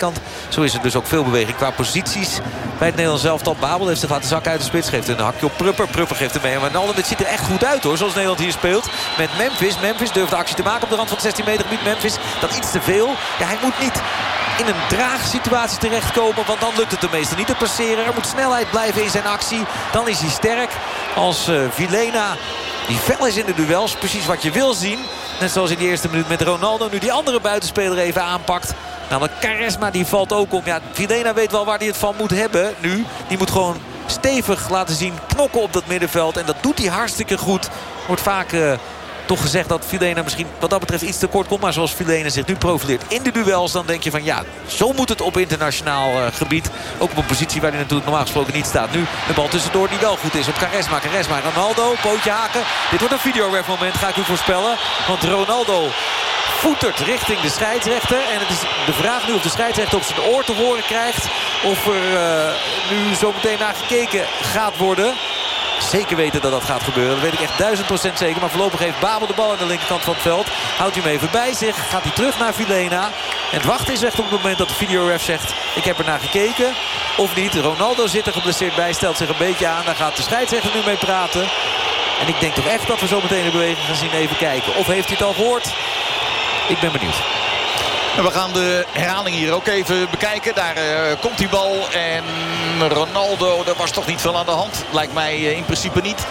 kant. Zo is er dus ook veel beweging qua posities bij het Nederlands elftal. Babel heeft zich laten zakken uit de spits. Geeft een hakje op Prupper. Prupper geeft hem mee. Maar Nalden, het ziet er echt goed uit hoor. Zoals Nederland hier speelt. Met Memphis. Memphis durft de actie te maken op de rand van het 16 meter gebied. Memphis dat iets te veel. Ja, hij moet niet in een draagsituatie terechtkomen. Want dan lukt het de meeste niet te passeren. Er moet snelheid blijven in zijn actie. Dan is hij sterk. Als uh, Vilena die fel is in de duels. Precies wat je wil zien. Net zoals in de eerste minuut met Ronaldo. Nu die andere buitenspeler even aanpakt. Namelijk Charisma die valt ook om. Ja, Vilena weet wel waar hij het van moet hebben nu. Die moet gewoon stevig laten zien knokken op dat middenveld. En dat doet hij hartstikke goed. Wordt vaak uh, toch gezegd dat Vilena misschien wat dat betreft iets te kort komt. Maar zoals Vilena zich nu profileert in de duels... dan denk je van ja, zo moet het op internationaal uh, gebied. Ook op een positie waar hij natuurlijk normaal gesproken niet staat. Nu de bal tussendoor die wel goed is op Caresma. Caresma, Ronaldo, pootje haken. Dit wordt een videoref moment, ga ik u voorspellen. Want Ronaldo voetert richting de scheidsrechter. En het is de vraag nu of de scheidsrechter op zijn oor te horen krijgt. Of er uh, nu zo meteen naar gekeken gaat worden. Zeker weten dat dat gaat gebeuren. Dat weet ik echt duizend procent zeker. Maar voorlopig heeft Babel de bal aan de linkerkant van het veld. Houdt hij hem even bij zich. Gaat hij terug naar Vilena. En het wachten is echt op het moment dat de videoref zegt... ik heb er naar gekeken. Of niet. Ronaldo zit er geblesseerd bij. Stelt zich een beetje aan. Daar gaat de scheidsrechter nu mee praten. En ik denk toch echt dat we zo meteen de beweging gaan zien. Even kijken. Of heeft hij het al gehoord? Ik ben benieuwd. We gaan de herhaling hier ook even bekijken. Daar uh, komt die bal. En Ronaldo, daar was toch niet veel aan de hand. Lijkt mij uh, in principe niet.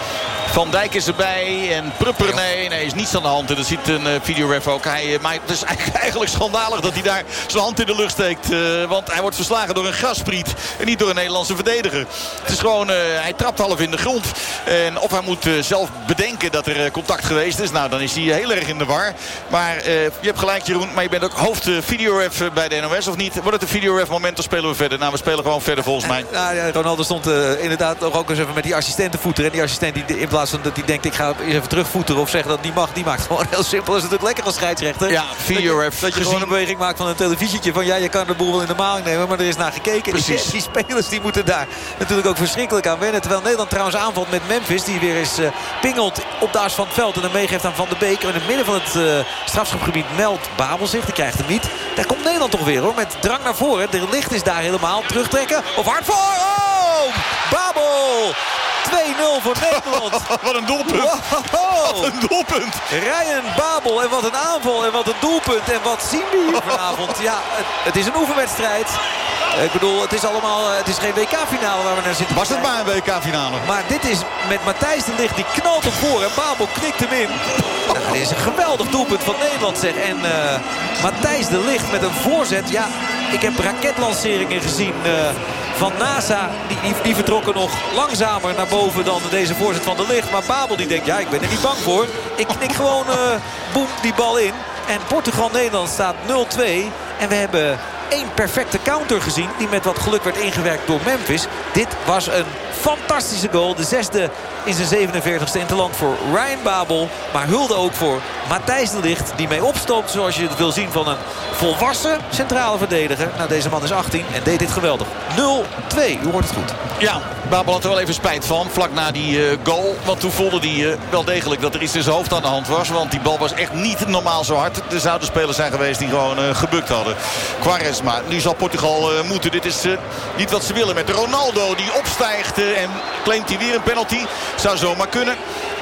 Van Dijk is erbij. En Prupper, nee, nee, is niets aan de hand. En dat ziet een uh, videoref ook. Hij, maar het is eigenlijk schandalig dat hij daar zijn hand in de lucht steekt. want hij wordt verslagen door een graspriet. En niet door een Nederlandse verdediger. Het is gewoon, hij trapt half in de grond. En of hij moet zelf bedenken dat er contact geweest is. Nou, dan is hij heel erg in de war. Maar je hebt gelijk Jeroen. Maar je bent ook hoofd videoref bij de NOS of niet? Wordt het een videoref moment, dan spelen we verder. Nou, we spelen gewoon verder volgens mij. Nou, ja, Ronaldo stond inderdaad ook eens even met die assistentenvoeter. En die assistent die plaats van dat hij denkt ik ga even terugvoeteren of zeggen dat die mag. Die maakt gewoon heel simpel. Is het natuurlijk lekker als scheidsrechter. Ja. Dat je, dat je gewoon een beweging maakt van een televisietje. Van ja, je kan de boel wel in de maling nemen. Maar er is naar gekeken. Precies. Die, die spelers die moeten daar natuurlijk ook verschrikkelijk aan wennen. Terwijl Nederland trouwens aanvalt met Memphis. Die weer eens uh, pingelt op de as van het veld. En dan meegeeft aan Van de Beek. En in het midden van het uh, strafschopgebied meldt Babel zich. Die krijgt hem niet. Daar komt Nederland toch weer hoor. Met drang naar voren. De licht is daar helemaal. Terugtrekken. Of hard voor. Oh! Babel! 2-0 voor Nederland. wat een doelpunt. Wow. Wat een doelpunt. Ryan Babel. En wat een aanval. En wat een doelpunt. En wat zien we hier vanavond. Ja, het, het is een oefenwedstrijd. Ik bedoel, het is allemaal, het is geen WK-finale waar we naar zitten. Was het maar een WK-finale? Maar dit is met Matthijs de Ligt, die knalt hem voor en Babel knikt hem in. Nou, dit is een geweldig doelpunt van Nederland zeg. En uh, Matthijs de Ligt met een voorzet. Ja, ik heb raketlanceringen gezien uh, van NASA. Die, die, die, vertrokken nog langzamer naar boven dan deze voorzet van de Ligt. Maar Babel die denkt, ja, ik ben er niet bang voor. Ik knik gewoon, uh, boem, die bal in. En Portugal-Nederland staat 0-2. En we hebben één perfecte counter gezien. Die met wat geluk werd ingewerkt door Memphis. Dit was een fantastische goal. De zesde in zijn 47ste interland voor Ryan Babel. Maar hulde ook voor Matthijs de Ligt. Die mee opstoomt zoals je het wil zien van een volwassen centrale verdediger. Nou, deze man is 18 en deed dit geweldig. 0-2, u hoort het goed. Ja, Babel had er wel even spijt van. Vlak na die uh, goal. Want toen voelde hij uh, wel degelijk dat er iets in zijn hoofd aan de hand was. Want die bal was echt niet normaal zo hard. Er zouden spelers zijn geweest die gewoon uh, gebukt hadden. Quaresma. Nu zal Portugal moeten. Dit is niet wat ze willen met Ronaldo die opstijgt. en claimt hij weer een penalty. Zou zomaar kunnen.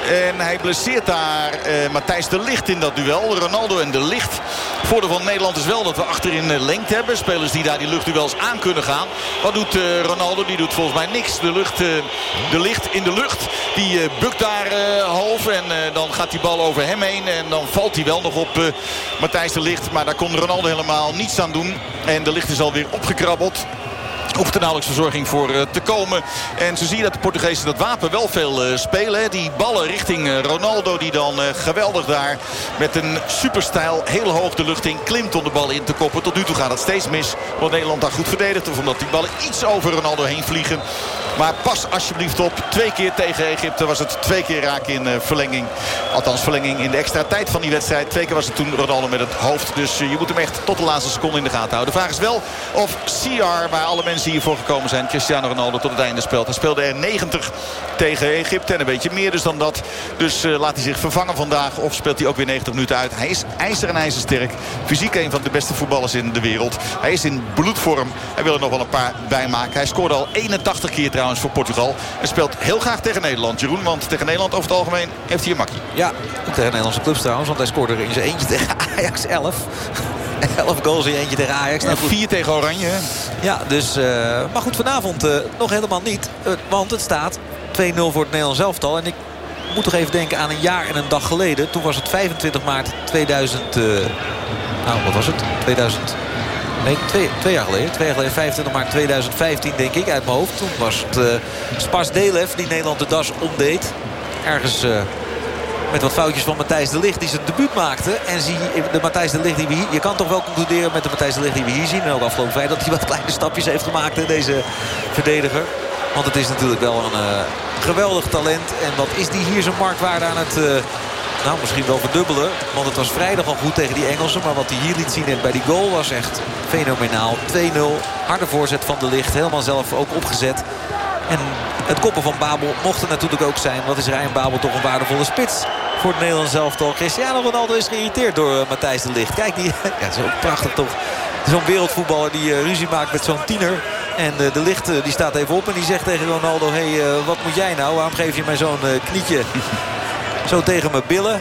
En hij blesseert daar uh, Matthijs de Licht in dat duel. Ronaldo en de Licht. Voordeel van Nederland is wel dat we achterin uh, lengte hebben. Spelers die daar die luchtduels aan kunnen gaan. Wat doet uh, Ronaldo? Die doet volgens mij niks. De, lucht, de Licht in de lucht. Die bukt daar half. En dan gaat die bal over hem heen. En dan valt hij wel nog op Matthijs de Licht. Maar daar kon Ronaldo helemaal niets aan doen. En de Licht is alweer opgekrabbeld hoeft er nauwelijks verzorging voor uh, te komen. En zo zie je dat de Portugezen dat wapen wel veel uh, spelen. Die ballen richting uh, Ronaldo die dan geweldig daar met een superstijl heel hoog de lucht in klimt om de bal in te koppen. Tot nu toe gaat het steeds mis. Want Nederland daar goed verdedigt. Of omdat die ballen iets over Ronaldo heen vliegen. Maar pas alsjeblieft op. Twee keer tegen Egypte was het twee keer raak in verlenging. Althans verlenging in de extra tijd van die wedstrijd. Twee keer was het toen Ronaldo met het hoofd. Dus je moet hem echt tot de laatste seconde in de gaten houden. De vraag is wel of CR, waar alle mensen hiervoor gekomen zijn... Cristiano Ronaldo tot het einde speelt. Hij speelde er 90 tegen Egypte en een beetje meer dus dan dat. Dus laat hij zich vervangen vandaag of speelt hij ook weer 90 minuten uit. Hij is ijzer en ijzersterk. Fysiek een van de beste voetballers in de wereld. Hij is in bloedvorm. Hij wil er nog wel een paar bij maken. Hij scoorde al 81 keer trouwens voor Portugal. En speelt heel graag tegen Nederland. Jeroen, want tegen Nederland over het algemeen heeft hij een makkie. Ja, ook tegen Nederlandse clubs trouwens. Want hij scoorde er in zijn eentje tegen Ajax 11. 11 goals in eentje tegen Ajax. Nou, vier tegen Oranje. Ja, dus, uh, maar goed, vanavond uh, nog helemaal niet. Uh, want het staat 2-0 voor het Nederlands elftal. En ik moet toch even denken aan een jaar en een dag geleden. Toen was het 25 maart 2000... nou, wat was het? 2000... Nee, twee, twee, jaar geleden. Twee jaar geleden, 25 maart 2015 denk ik uit mijn hoofd. Toen was het uh, Spas Delev die Nederland de das omdeed. Ergens uh, met wat foutjes van Matthijs de Ligt die zijn debuut maakte. En zie de Matthijs de Ligt die we hier... Je kan toch wel concluderen met de Matthijs de Ligt die we hier zien. En ook afgelopen vrijdag dat hij wat kleine stapjes heeft gemaakt. Deze verdediger. Want het is natuurlijk wel een uh, geweldig talent. En wat is die hier zijn marktwaarde aan het... Nou, misschien wel verdubbelen. Want het was vrijdag al goed tegen die Engelsen. Maar wat hij hier liet zien bij die goal was echt fenomenaal. 2-0. Harde voorzet van de licht. Helemaal zelf ook opgezet. En het koppen van Babel mocht er natuurlijk ook zijn. Wat is Ryan Babel toch een waardevolle spits voor het Nederlands elftal. Cristiano Ronaldo is geïrriteerd door uh, Matthijs de Licht. Kijk, die, ja, zo prachtig toch. Zo'n wereldvoetballer die uh, ruzie maakt met zo'n tiener. En uh, de licht die staat even op en die zegt tegen Ronaldo... hé, hey, wat moet jij nou? Waarom geef je mij zo'n knietje zo tegen mijn billen?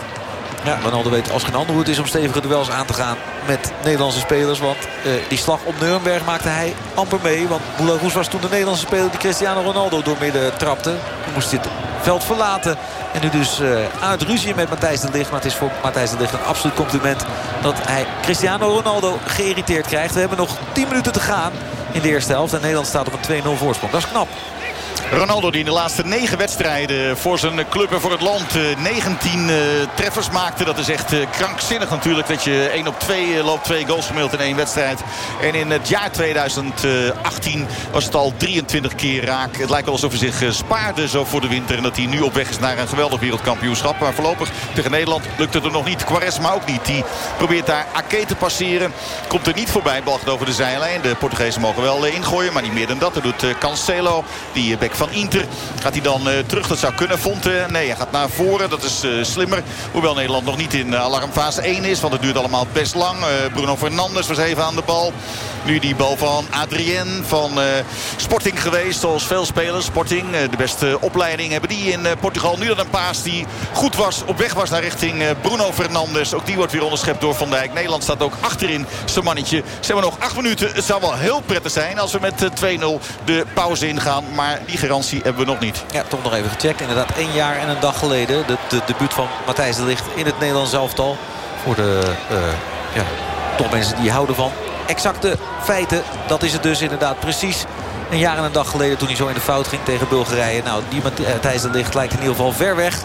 Ja, Ronaldo weet als geen ander hoe het is om stevige duels aan te gaan met Nederlandse spelers. Want uh, die slag op Nuremberg maakte hij amper mee. Want Boularoes was toen de Nederlandse speler die Cristiano Ronaldo door midden trapte. Toen moest hij het veld verlaten. En nu dus uh, aan ruzie met Matthijs de Ligt. Maar het is voor Matthijs de Ligt een absoluut compliment dat hij Cristiano Ronaldo geïrriteerd krijgt. We hebben nog 10 minuten te gaan in de eerste helft. En Nederland staat op een 2-0 voorsprong. Dat is knap. Ronaldo die in de laatste negen wedstrijden voor zijn club en voor het land 19 uh, treffers maakte. Dat is echt uh, krankzinnig natuurlijk dat je 1 op 2 uh, loopt, twee goals gemiddeld in één wedstrijd. En in het jaar 2018 was het al 23 keer raak. Het lijkt wel alsof hij zich spaarde zo voor de winter. En dat hij nu op weg is naar een geweldig wereldkampioenschap. Maar voorlopig tegen Nederland lukt het er nog niet. Quaresma ook niet. Die probeert daar Ake te passeren. Komt er niet voorbij. Bal gaat over de zijlijn. De Portugezen mogen wel ingooien. Maar niet meer dan dat. Dat doet Cancelo. Die bek van Inter. Gaat hij dan uh, terug? Dat zou kunnen. Fonte, nee, hij gaat naar voren. Dat is uh, slimmer. Hoewel Nederland nog niet in alarmfase 1 is. Want het duurt allemaal best lang. Bruno Fernandes was even aan de bal. Nu die bal van Adrien van Sporting geweest. Zoals veel spelers. Sporting, de beste opleiding hebben die in Portugal. Nu dan een paas die goed was. Op weg was naar richting Bruno Fernandes. Ook die wordt weer onderschept door Van Dijk. Nederland staat ook achterin zijn mannetje. Ze hebben nog acht minuten. Het zou wel heel prettig zijn als we met 2-0 de pauze ingaan. Maar die hebben we nog niet. Ja, toch nog even gecheckt. Inderdaad, één jaar en een dag geleden. De, de debuut van Matthijs de Ligt in het Nederlands elftal. Voor de uh, ja, toch mensen die houden van exacte feiten. Dat is het dus inderdaad precies. Een jaar en een dag geleden toen hij zo in de fout ging tegen Bulgarije. Nou, die Matthijs de Ligt lijkt in ieder geval ver weg.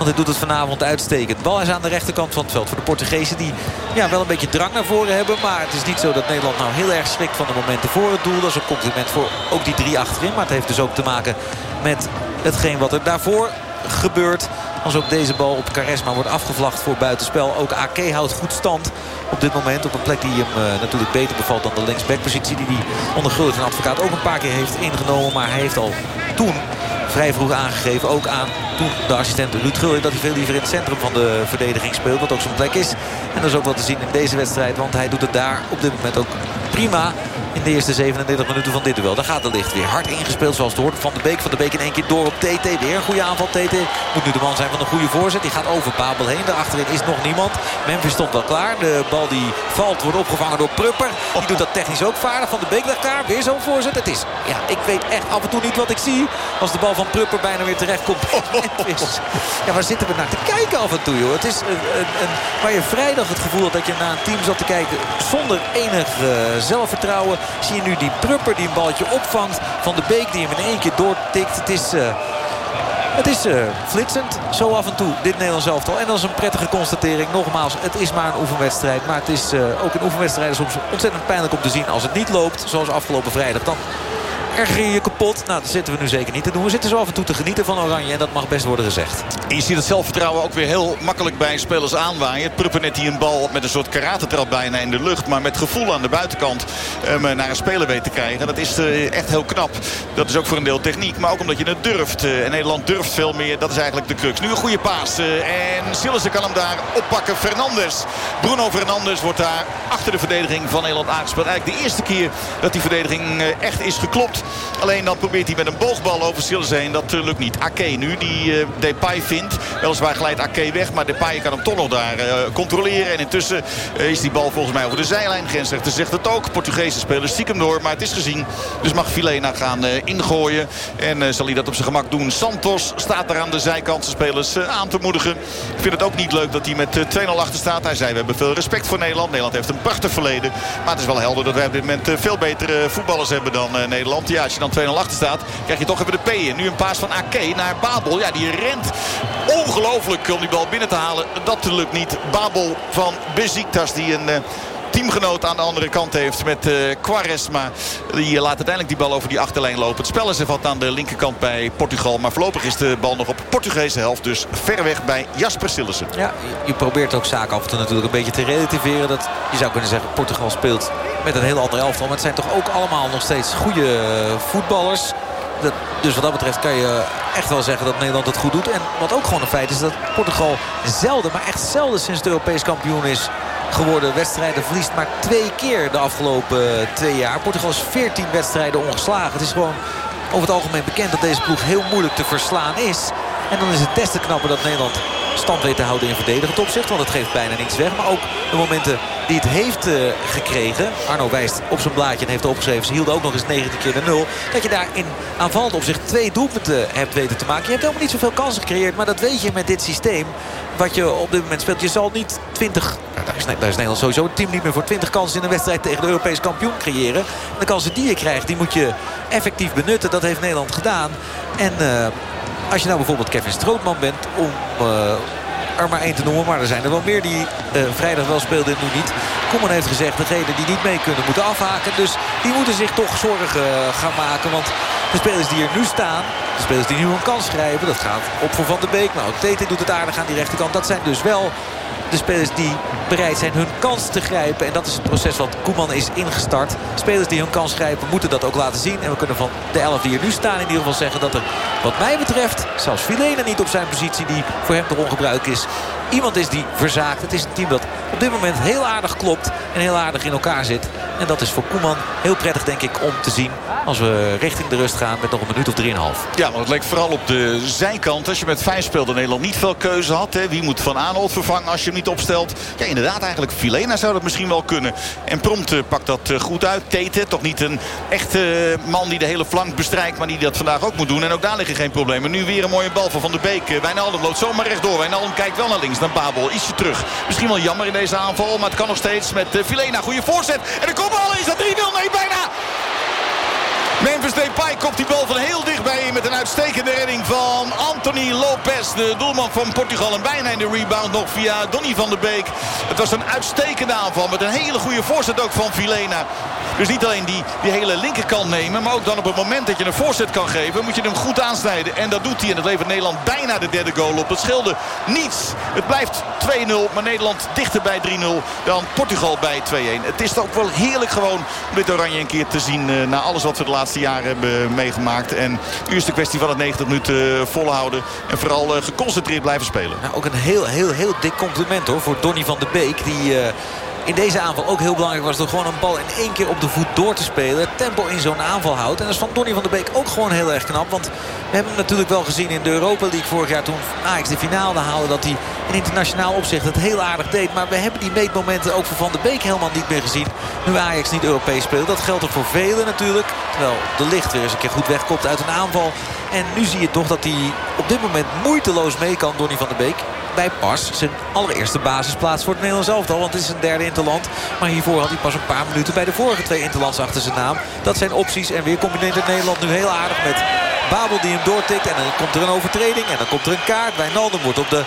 Want hij doet het vanavond uitstekend. Bal is aan de rechterkant van het veld voor de Portugezen. Die ja, wel een beetje drang naar voren hebben. Maar het is niet zo dat Nederland nou heel erg schrikt van de momenten voor het doel. Dat is een compliment voor ook die drie achterin. Maar het heeft dus ook te maken met hetgeen wat er daarvoor gebeurt. Als ook deze bal op Caresma wordt afgevlacht voor buitenspel. Ook AK houdt goed stand op dit moment. Op een plek die hem uh, natuurlijk beter bevalt dan de linksbackpositie. Die hij onder Gullit en advocaat ook een paar keer heeft ingenomen. Maar hij heeft al toen vrij vroeg aangegeven. Ook aan toen de assistent Ruud dat hij veel liever in het centrum van de verdediging speelt. Wat ook zijn plek is. En dat is ook wat te zien in deze wedstrijd. Want hij doet het daar op dit moment ook prima in de eerste 37 minuten van dit duel. Daar gaat de licht weer hard ingespeeld zoals het hoort. Van de Beek, van de Beek in één keer door op TT. Weer een goede aanval TT. Moet nu de man zijn van een goede voorzet. Die gaat over Babel heen. Daarachterin is nog niemand. Memphis stond wel klaar. De bal die valt wordt opgevangen door Prupper. Die doet dat technisch ook vaardig. Van de Beek ligt daar. Weer zo'n voorzet. Het is, ja, ik weet echt af en toe niet wat ik zie. Als de bal van Prupper bijna weer terecht komt. Ja, waar zitten we naar te kijken af en toe, joh. Het is een, een, een, waar je vrijdag het gevoel had dat je naar een team zat te kijken zonder enig uh, zelfvertrouwen. Zie je nu die Prupper die een balletje opvangt. Van de Beek die hem in één keer doortikt. Het is... Uh, het is uh, flitsend, zo af en toe, dit Nederlands elftal. En dat is een prettige constatering. Nogmaals, het is maar een oefenwedstrijd. Maar het is uh, ook in oefenwedstrijden soms ontzettend pijnlijk om te zien. Als het niet loopt, zoals afgelopen vrijdag, dan erger je je Nou, dat zitten we nu zeker niet te doen. We zitten zo af en toe te genieten van Oranje. En dat mag best worden gezegd. je ziet het zelfvertrouwen ook weer heel makkelijk bij spelers aanwaaien. Pruppen net die een bal met een soort karatentrap bijna in de lucht. Maar met gevoel aan de buitenkant um, naar een speler weet te krijgen. Dat is uh, echt heel knap. Dat is ook voor een deel techniek. Maar ook omdat je het durft. Uh, en Nederland durft veel meer. Dat is eigenlijk de crux. Nu een goede paas. En Sillissen kan hem daar oppakken. Fernandes. Bruno Fernandes wordt daar achter de verdediging van Nederland aangespeeld. Eigenlijk de eerste keer dat die verdediging echt is geklopt. Alleen dan probeert hij met een boogbal over Sillissen heen. Dat lukt niet. Ake nu die Depay vindt. Weliswaar glijdt Ake weg. Maar Depay kan hem toch nog daar controleren. En intussen is die bal volgens mij over de zijlijn. Grensrechter zegt het ook. Portugese spelers stiekem door. Maar het is gezien. Dus mag Filena gaan ingooien. En zal hij dat op zijn gemak doen. Santos staat daar aan de zijkant zijn spelers aan te moedigen. Ik vind het ook niet leuk dat hij met 2-0 achter staat. Hij zei we hebben veel respect voor Nederland. Nederland heeft een prachtig verleden. Maar het is wel helder dat wij op dit moment veel betere voetballers hebben dan Nederland. Ja, als je dan 2-0 achter staat krijg je toch even de P. Nu een paas van Ake naar Babel. Ja, die rent ongelooflijk om die bal binnen te halen. Dat lukt niet. Babel van Beziktas die een teamgenoot aan de andere kant heeft met uh, Quaresma. Die laat uiteindelijk die bal over die achterlijn lopen. Het spel is er aan de linkerkant bij Portugal. Maar voorlopig is de bal nog op Portugese helft. Dus ver weg bij Jasper Sillissen. Ja, je probeert ook zaken af en toe natuurlijk een beetje te relativeren. Dat, je zou kunnen zeggen Portugal speelt met een heel andere elftal. Maar het zijn toch ook allemaal nog steeds goede eh, voetballers. Dat, dus wat dat betreft kan je echt wel zeggen dat Nederland het goed doet. En wat ook gewoon een feit is dat Portugal zelden, maar echt zelden sinds het Europees kampioen is geworden. Wedstrijden verliest maar twee keer de afgelopen twee jaar. Portugal is 14 wedstrijden ongeslagen. Het is gewoon over het algemeen bekend dat deze ploeg heel moeilijk te verslaan is. En dan is het des te knapper dat Nederland stand weet te houden in verdedigend opzicht. Want het geeft bijna niks weg. Maar ook de momenten die het heeft uh, gekregen. Arno wijst op zijn blaadje en heeft opgeschreven. Ze hielden ook nog eens 19 keer de 0. Dat je daar in aanvallend opzicht twee doelpunten hebt weten te maken. Je hebt helemaal niet zoveel kansen gecreëerd. Maar dat weet je met dit systeem. Wat je op dit moment speelt. Je zal niet 20... Nou, daar, is, Nederland sowieso het team niet meer voor 20 kansen in een wedstrijd tegen de Europese kampioen creëren. de kansen die je krijgt, die moet je effectief benutten. Dat heeft Nederland gedaan. En... Uh, als je nou bijvoorbeeld Kevin Strootman bent om uh, er maar één te noemen. Maar er zijn er wel meer die uh, vrijdag wel speelden en nu niet. Koeman heeft gezegd, degenen die niet mee kunnen moeten afhaken. Dus die moeten zich toch zorgen uh, gaan maken. Want de spelers die er nu staan, de spelers die nu een kans schrijven... dat gaat op voor Van der Beek. Maar ook Tete doet het aardig aan die rechterkant. Dat zijn dus wel de spelers die bereid zijn hun kans te grijpen. En dat is het proces wat Koeman is ingestart. Spelers die hun kans grijpen moeten dat ook laten zien. En we kunnen van de elf die er nu staan in ieder geval zeggen dat er wat mij betreft... zelfs Filena niet op zijn positie die voor hem toch ongebruik is... iemand is die verzaakt. Het is een team dat op dit moment heel aardig klopt en heel aardig in elkaar zit. En dat is voor Koeman heel prettig denk ik om te zien als we richting de rust gaan met nog een minuut of 3,5. Ja, maar het leek vooral op de zijkant. Als je met vijf speelde Nederland niet veel keuze had. Hè. Wie moet Van Aanholt vervangen als je hem niet opstelt? Ja, inderdaad eigenlijk Filena zou dat misschien wel kunnen. En Prompt pakt dat eh, goed uit. Tete, toch niet een echte man die de hele flank bestrijkt. Maar die dat vandaag ook moet doen. En ook daar liggen geen problemen. Nu weer een mooie bal van Van der Beek. Eh, Wijnaldum loopt zomaar rechtdoor. Wijnaldum kijkt wel naar links, naar Babel. Ietsje terug. Misschien wel jammer in deze aanval. Maar het kan nog steeds met eh, Filena. Goede voorzet. En de kopbal is dat 3-0. Nee, bijna. Memphis Depay kopt die bal van heel dichtbij met een uitstekende redding van Anthony Lopez. De doelman van Portugal en bijna in de rebound nog via Donny van der Beek. Het was een uitstekende aanval met een hele goede voorzet ook van Vilena. Dus niet alleen die, die hele linkerkant nemen. Maar ook dan op het moment dat je een voorzet kan geven. Moet je hem goed aansnijden. En dat doet hij. En dat levert Nederland bijna de derde goal op. Het scheelde niets. Het blijft 2-0. Maar Nederland dichter bij 3-0 dan Portugal bij 2-1. Het is toch wel heerlijk gewoon om dit oranje een keer te zien. Uh, na alles wat we de laatste jaren hebben meegemaakt. En nu is de kwestie van het 90 minuten eh, volhouden. En vooral uh, geconcentreerd blijven spelen. Nou, ook een heel, heel, heel dik compliment hoor voor Donny van de Beek. Die in deze aanval ook heel belangrijk was... door gewoon een bal in één keer op de voet door te spelen. Tempo in zo'n aanval houdt. En dat is van Donny van der Beek ook gewoon heel erg knap. Want we hebben hem natuurlijk wel gezien in de Europa League vorig jaar... toen Ajax de finale haalde dat hij in internationaal opzicht het heel aardig deed. Maar we hebben die meetmomenten ook voor Van der Beek helemaal niet meer gezien. Nu Ajax niet Europees speelt. Dat geldt ook voor velen natuurlijk. Terwijl de licht weer eens een keer goed wegkomt uit een aanval. En nu zie je toch dat hij op dit moment moeiteloos mee kan, Donny van der Beek bij pas zijn allereerste basisplaats voor het Nederlands elftal. Want het is een derde interland. Maar hiervoor had hij pas een paar minuten bij de vorige twee interlands achter zijn naam. Dat zijn opties. En weer combineert het Nederland nu heel aardig met Babel die hem doortikt. En dan komt er een overtreding. En dan komt er een kaart. Wijnaldum wordt op de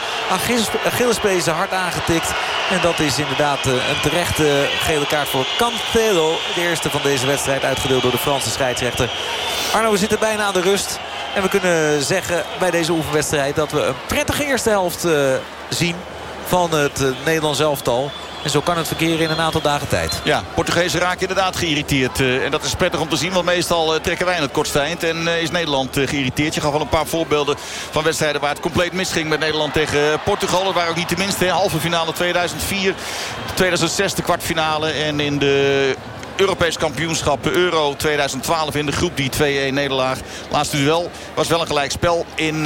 Achillespees hard aangetikt. En dat is inderdaad een terechte gele kaart voor Cancelo. De eerste van deze wedstrijd uitgedeeld door de Franse scheidsrechter. Arno, we zitten bijna aan de rust. En we kunnen zeggen bij deze oefenwedstrijd dat we een prettige eerste helft zien van het uh, Nederlands elftal. En zo kan het verkeer in een aantal dagen tijd. Ja, Portugezen raken inderdaad geïrriteerd. Uh, en dat is prettig om te zien. Want meestal trekken wij in het kortste eind. En is Nederland geïrriteerd. Je gaf al een paar voorbeelden van wedstrijden waar het compleet misging met Nederland tegen Portugal. Dat waren ook niet de minste. Halve finale 2004. 2006 de kwartfinale. En in de Europees kampioenschap Euro 2012 in de groep. Die 2-1 nederlaag. Laatste duel was wel een gelijkspel in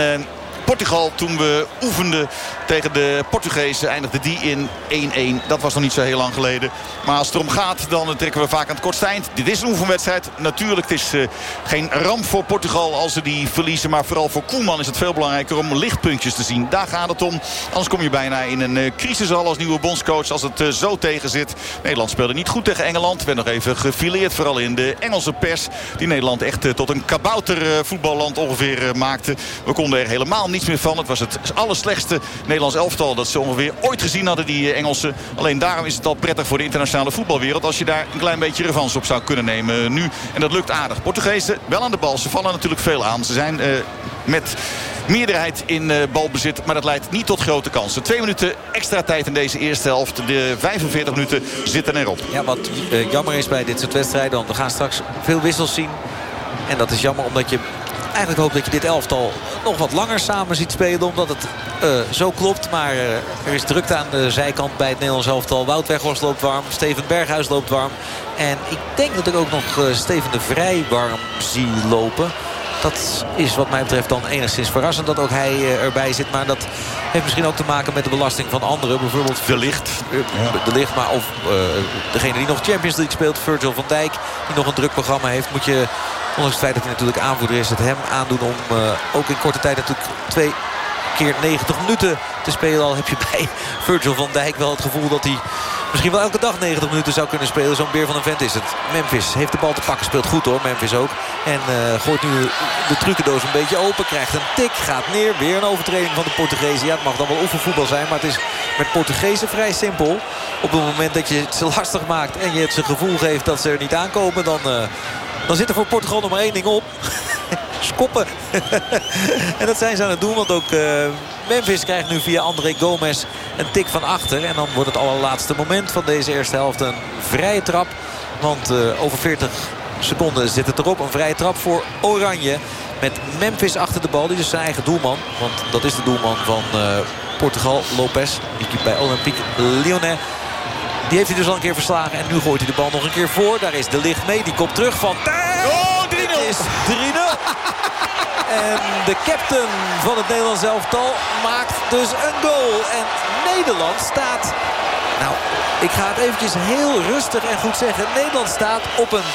Portugal toen we oefenden tegen de Portugezen. Eindigde die in 1-1. Dat was nog niet zo heel lang geleden. Maar als het erom gaat dan trekken we vaak aan het kortste eind. Dit is een oefenwedstrijd. Natuurlijk, het is uh, geen ramp voor Portugal als ze die verliezen. Maar vooral voor Koeman is het veel belangrijker om lichtpuntjes te zien. Daar gaat het om. Anders kom je bijna in een uh, crisis al als nieuwe bondscoach. Als het uh, zo tegen zit. Nederland speelde niet goed tegen Engeland. Werd nog even gefileerd. Vooral in de Engelse pers. Die Nederland echt tot een kabouter voetballand ongeveer maakte. We konden er helemaal niet niets meer van. Het was het allerslechtste Nederlands elftal dat ze ongeveer ooit gezien hadden, die eh, Engelsen. Alleen daarom is het al prettig voor de internationale voetbalwereld... als je daar een klein beetje revanche op zou kunnen nemen nu. En dat lukt aardig. Portugezen wel aan de bal. Ze vallen natuurlijk veel aan. Ze zijn uh, met meerderheid in balbezit. Maar dat leidt niet tot grote kansen. Twee minuten extra tijd in deze eerste helft. De 45 minuten zitten erop. Ja, wat jammer is bij dit soort wedstrijden. Want we gaan straks veel wissels zien. En dat is jammer omdat je eigenlijk hoop dat je dit elftal nog wat langer samen ziet spelen. Omdat het uh, zo klopt. Maar uh, er is drukte aan de zijkant bij het Nederlands elftal. Wout Weghorst loopt warm. Steven Berghuis loopt warm. En ik denk dat ik ook nog uh, Steven de Vrij warm zie lopen. Dat is wat mij betreft dan enigszins verrassend dat ook hij erbij zit. Maar dat heeft misschien ook te maken met de belasting van anderen. Bijvoorbeeld De Licht. De Licht, maar of degene die nog Champions League speelt. Virgil van Dijk, die nog een druk programma heeft. Moet je Ondanks het feit dat hij natuurlijk aanvoerder is. Het hem aandoen om uh, ook in korte tijd natuurlijk twee keer 90 minuten te spelen. Al heb je bij Virgil van Dijk wel het gevoel dat hij misschien wel elke dag 90 minuten zou kunnen spelen. Zo'n beer van een vent is het. Memphis heeft de bal te pakken. Speelt goed hoor, Memphis ook. En uh, gooit nu de trucendoos een beetje open. Krijgt een tik, gaat neer. Weer een overtreding van de Portugezen. Ja, het mag dan wel oefenvoetbal zijn. Maar het is met Portugezen vrij simpel. Op het moment dat je het ze lastig maakt en je het ze gevoel geeft dat ze er niet aankomen... dan, uh, dan zit er voor Portugal nog maar één ding op. Skoppen. en dat zijn ze aan het doen. Want ook uh, Memphis krijgt nu via André Gomez een tik van achter. En dan wordt het allerlaatste moment van deze eerste helft een vrije trap. Want uh, over 40 seconden zit het erop. Een vrije trap voor Oranje. Met Memphis achter de bal. Die is zijn eigen doelman. Want dat is de doelman van uh, Portugal, Lopez. Die keept bij Olympique Lyonnais. Die heeft hij dus al een keer verslagen. En nu gooit hij de bal nog een keer voor. Daar is de licht mee. Die komt terug van... 3-0! Is 3-0. en de captain van het Nederlands elftal maakt dus een goal. En Nederland staat... Nou, ik ga het eventjes heel rustig en goed zeggen. Nederland staat op een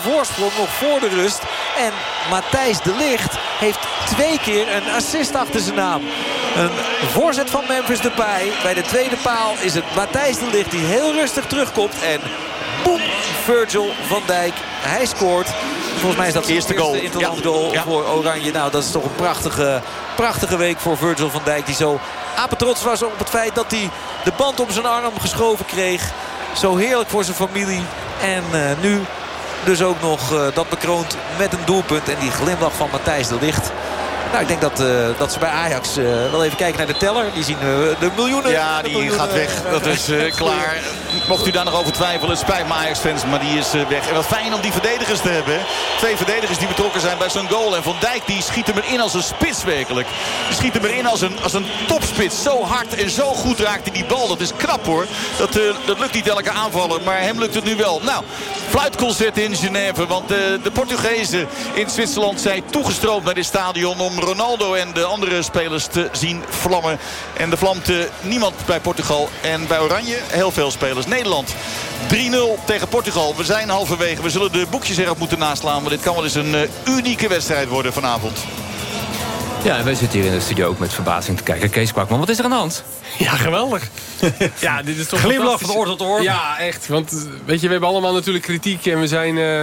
3-0 voorsprong nog voor de rust. En Matthijs de Ligt heeft twee keer een assist achter zijn naam. Een voorzet van Memphis Depay. Bij de tweede paal is het Matthijs de Ligt die heel rustig terugkomt. En boem, Virgil van Dijk. Hij scoort. Volgens mij is dat de eerste, goal. interland goal ja. voor Oranje. Nou, dat is toch een prachtige, prachtige week voor Virgil van Dijk. Die zo apetrots was op het feit dat hij de band om zijn arm geschoven kreeg. Zo heerlijk voor zijn familie. En uh, nu dus ook nog uh, dat bekroond met een doelpunt. En die glimlach van Matthijs de Licht. Nou, ik denk dat, uh, dat ze bij Ajax uh, wel even kijken naar de teller. Die zien uh, de miljoenen. Ja, die miljoenen, gaat weg. Dat is klaar. Mocht u daar nog over twijfelen, spijt me Ajax-fans, maar die is weg. En wat fijn om die verdedigers te hebben. Twee verdedigers die betrokken zijn bij zo'n goal. En Van Dijk die schiet hem erin als een spits werkelijk. Die schiet hem erin als een, als een topspits. Zo hard en zo goed raakt hij die bal. Dat is knap hoor. Dat, dat lukt niet elke aanvaller, maar hem lukt het nu wel. Nou, fluitconcert in Genève. Want de Portugezen in Zwitserland zijn toegestroomd bij dit stadion om Ronaldo en de andere spelers te zien vlammen. En de vlamt niemand bij Portugal. En bij Oranje heel veel spelers. Nederland 3-0 tegen Portugal. We zijn halverwege. We zullen de boekjes erop moeten naslaan. Maar dit kan wel eens een uh, unieke wedstrijd worden vanavond. Ja, en wij zitten hier in de studio ook met verbazing te kijken. Kees Kwakman, wat is er aan de hand? Ja, geweldig. ja, dit is toch Glimlach van oor tot oor. Ja, echt. Want weet je, we hebben allemaal natuurlijk kritiek. En we zijn... Uh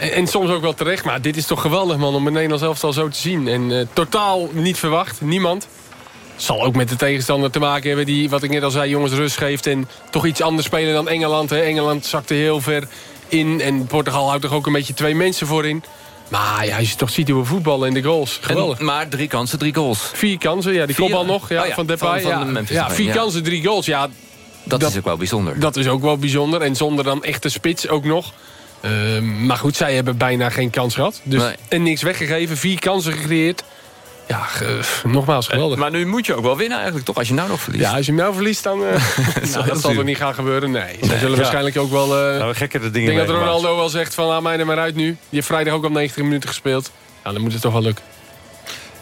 En, en soms ook wel terecht. Maar dit is toch geweldig, man, om een Nederlands elftal zo te zien. En eh, totaal niet verwacht. Niemand. Zal ook met de tegenstander te maken hebben die, wat ik net al zei, jongens rust geeft. En toch iets anders spelen dan Engeland. Hè. Engeland zakte heel ver in. En Portugal houdt toch ook een beetje twee mensen voorin. Maar ja, als je toch ziet hoe we voetballen in de goals. Geweldig. En, maar drie kansen, drie goals. Vier kansen, ja, die Vier? kopbal nog ja, Oh ja, van Depay. van- van ja. de Memphis ja, Depay, vier kansen, drie goals. Ja, Dat, Dat- is ook wel bijzonder. dat is ook wel bijzonder. En zonder dan echte spits ook nog. Ehm, maar goed, zij hebben bijna geen kans gehad. Dus, Nee. En niks weggegeven, vier kansen gecreëerd. Ja, nogmaals, geweldig. maar nu moet je ook wel winnen eigenlijk, toch? Als je nou nog verliest. ja, als je hem nou verliest, dan... eh, nou, dat zal er niet gaan gebeuren, nee. Ze zullen waarschijnlijk ook wel... eh, Nou, gekkere ik dingen denk dat. Ronaldo wel zegt van, laat mij er maar uit nu. Die heeft vrijdag ook al 90 minuten gespeeld. Ja, dan moet het toch wel lukken.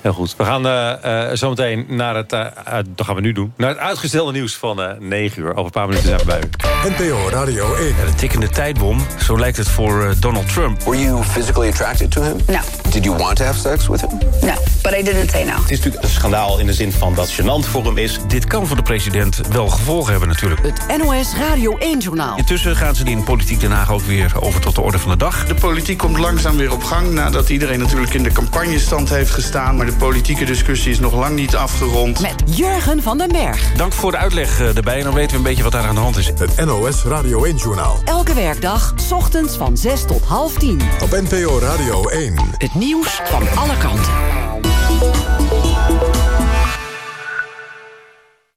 Heel goed. We gaan eh, eh, zometeen naar het... eh, dat gaan we nu doen. Naar het uitgestelde nieuws van eh 9 uur. Over een paar minuten zijn we bij u. NPO Radio 1. De tikkende tijdbom, zo lijkt het voor Donald Trump. Were you physically attracted to him? No, Did you want to have sex with him? no, but I didn't say no. Het is natuurlijk een schandaal in de zin van dat het gênant voor hem is. Dit kan voor de president wel gevolgen hebben natuurlijk. Het NOS Radio 1-journaal. Intussen gaan ze in Politiek Den Haag ook weer over tot de orde van de dag. De politiek komt langzaam weer op gang nadat iedereen natuurlijk in de campagnestand heeft gestaan. Maar de politieke discussie is nog lang niet afgerond. Met Jurgen van den Berg. Dank voor de uitleg eh, erbij en dan weten we een beetje wat daar aan de hand is. Het NOS Radio 1-journaal. Elke werkdag, 's ochtends van 6 tot half 10. Op NPO Radio 1. Het nieuws van alle kanten.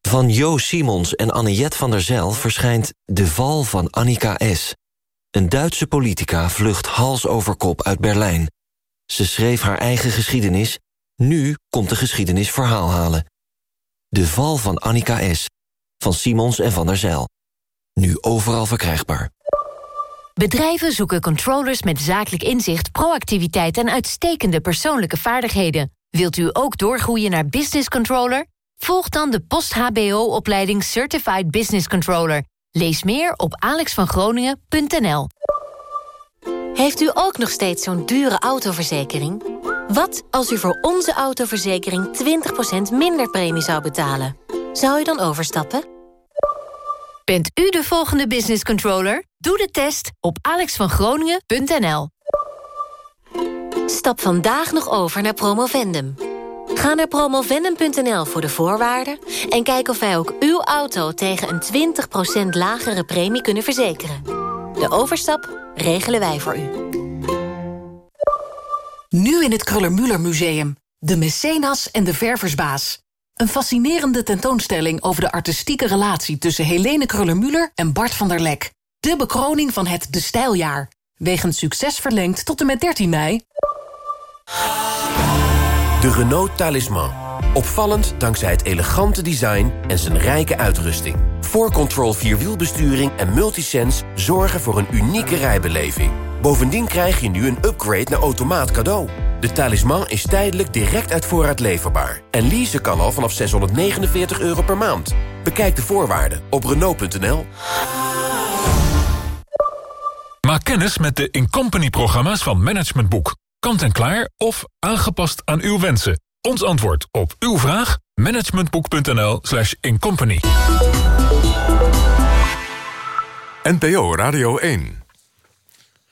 Van Jo Simons en Anniette van der Zijl verschijnt De Val van Annika S. Een Duitse politica vlucht hals over kop uit Berlijn. Ze schreef haar eigen geschiedenis. Nu komt de geschiedenis verhaal halen. De Val van Annika S. Van Simons en van der Zijl. Nu overal verkrijgbaar. Bedrijven zoeken controllers met zakelijk inzicht, proactiviteit en uitstekende persoonlijke vaardigheden. Wilt u ook doorgroeien naar business controller? Volg dan de post-HBO-opleiding Certified Business Controller. Lees meer op alexvangroningen.nl. Heeft u ook nog steeds zo'n dure autoverzekering? Wat als u voor onze autoverzekering 20% minder premie zou betalen? Zou u dan overstappen? Bent u de volgende business controller? Doe de test op alexvangroningen.nl. Stap vandaag nog over naar Promovendum. Ga naar promovendum.nl voor de voorwaarden... en kijk of wij ook uw auto tegen een 20% lagere premie kunnen verzekeren. De overstap regelen wij voor u. Nu in het Kruller-Müller Museum. De Mecenas en de Verversbaas. Een fascinerende tentoonstelling over de artistieke relatie... tussen Helene Kruller-Müller en Bart van der Lek. De bekroning van het De Stijljaar. Wegens succes verlengd tot en met 13 mei. De Renault Talisman. Opvallend dankzij het elegante design en zijn rijke uitrusting. 4Control Vierwielbesturing en Multisense zorgen voor een unieke rijbeleving. Bovendien krijg je nu een upgrade naar automaat cadeau. De Talisman is tijdelijk direct uit voorraad leverbaar. En leasen kan al vanaf 649 euro per maand. Bekijk de voorwaarden op Renault.nl. Maak kennis met de Incompany-programma's van Management Boek. Kant-en-klaar of aangepast aan uw wensen. Ons antwoord op uw vraag? managementboek.nl slash incompany. NPO Radio 1.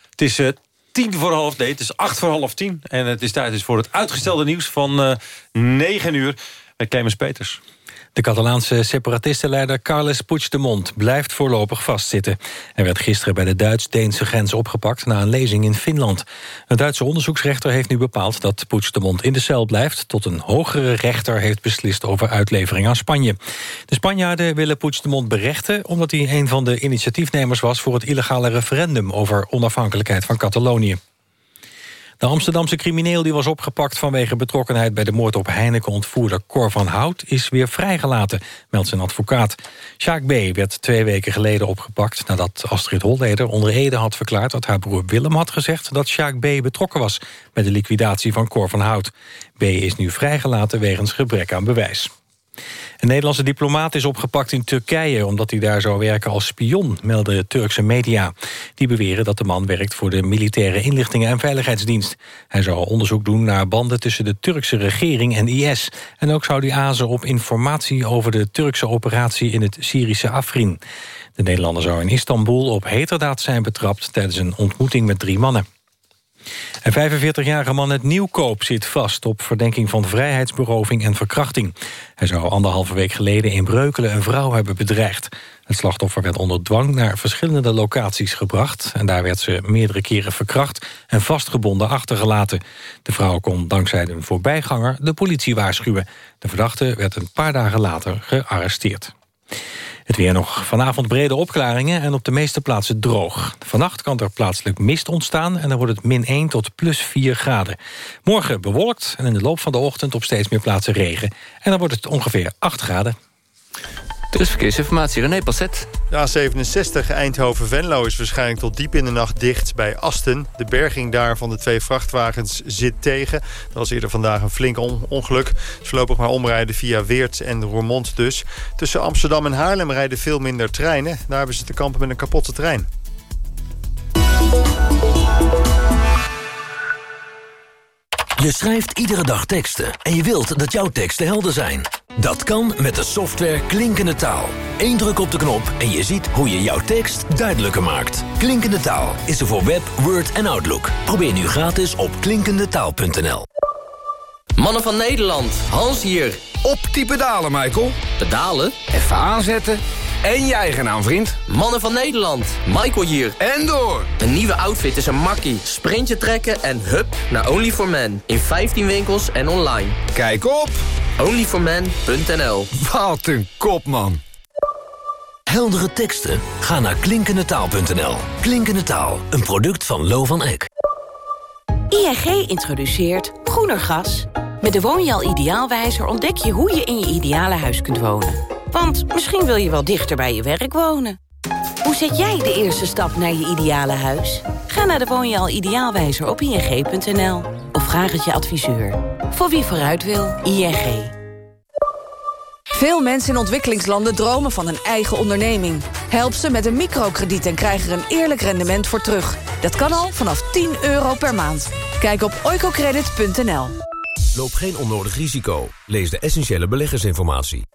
Het is eh, tien voor half, nee, het is acht voor half tien. En het is tijd dus voor het uitgestelde nieuws van eh 9 uur. Met Clemens Peters. De Catalaanse separatistenleider Carles Puigdemont blijft voorlopig vastzitten. Hij werd gisteren bij de Duits-Deense grens opgepakt na een lezing in Finland. Een Duitse onderzoeksrechter heeft nu bepaald dat Puigdemont in de cel blijft... tot een hogere rechter heeft beslist over uitlevering aan Spanje. De Spanjaarden willen Puigdemont berechten... omdat hij een van de initiatiefnemers was voor het illegale referendum... over onafhankelijkheid van Catalonië. De Amsterdamse crimineel die was opgepakt vanwege betrokkenheid bij de moord op Heineken-ontvoerder Cor van Hout is weer vrijgelaten, meldt zijn advocaat. Sjaak B. werd twee weken geleden opgepakt nadat Astrid Holleder onder Ede had verklaard dat haar broer Willem had gezegd dat Sjaak B. betrokken was bij de liquidatie van Cor van Hout. B. is nu vrijgelaten wegens gebrek aan bewijs. Een Nederlandse diplomaat is opgepakt in Turkije... omdat hij daar zou werken als spion, melden Turkse media. Die beweren dat de man werkt voor de Militaire Inlichtingen en Veiligheidsdienst. Hij zou onderzoek doen naar banden tussen de Turkse regering en IS. En ook zou hij azen op informatie over de Turkse operatie... in het Syrische Afrin. De Nederlander zou in Istanbul op heterdaad zijn betrapt... tijdens een ontmoeting met drie mannen. Een 45-jarige man uit Nieuwkoop zit vast op verdenking van vrijheidsberoving en verkrachting. Hij zou anderhalve week geleden in Breukelen een vrouw hebben bedreigd. Het slachtoffer werd onder dwang naar verschillende locaties gebracht... en daar werd ze meerdere keren verkracht en vastgebonden achtergelaten. De vrouw kon dankzij een voorbijganger de politie waarschuwen. De verdachte werd een paar dagen later gearresteerd. Het weer nog. Vanavond brede opklaringen en op de meeste plaatsen droog. Vannacht kan er plaatselijk mist ontstaan en dan wordt het min 1 tot plus 4 graden. Morgen bewolkt en in de loop van de ochtend op steeds meer plaatsen regen. En dan wordt het ongeveer 8 graden. Er is verkeersinformatie, René Passet. De A67 Eindhoven-Venlo is waarschijnlijk tot diep in de nacht dicht bij Asten. De berging daar van de twee vrachtwagens zit tegen. Dat was eerder vandaag een flink ongeluk. Dus voorlopig maar omrijden via Weert en Roermond dus. Tussen Amsterdam en Haarlem rijden veel minder treinen. Daar hebben ze te kampen met een kapotte trein. Je schrijft iedere dag teksten en je wilt dat jouw teksten helder zijn. Dat kan met de software Klinkende Taal. Eén druk op de knop en je ziet hoe je jouw tekst duidelijker maakt. Klinkende Taal is er voor Web, Word en Outlook. Probeer nu gratis op klinkendetaal.nl. Mannen van Nederland, Hans hier. Op die pedalen, Michael. Pedalen? Even aanzetten. En je eigen naam, vriend. Mannen van Nederland, Michael hier. En door. Een nieuwe outfit is een makkie. Sprintje trekken en hup naar only for men In 15 winkels en online. Kijk op onlyformen.nl Wat een kop, man. Heldere teksten? Ga naar klinkendetaal.nl. Klinkende Taal, een product van Lo van Eck. ING introduceert groener gas. Met de Woonjaal Ideaalwijzer ontdek je hoe je in je ideale huis kunt wonen. Want misschien wil je wel dichter bij je werk wonen. Hoe zet jij de eerste stap naar je ideale huis? Ga naar de Woonjaal Ideaalwijzer op ing.nl. Of vraag het je adviseur. Voor wie vooruit wil, ING. Veel mensen in ontwikkelingslanden dromen van een eigen onderneming. Help ze met een microkrediet en krijg er een eerlijk rendement voor terug. Dat kan al vanaf 10 euro per maand. Kijk op oicocredit.nl. Loop geen onnodig risico. Lees de essentiële beleggersinformatie.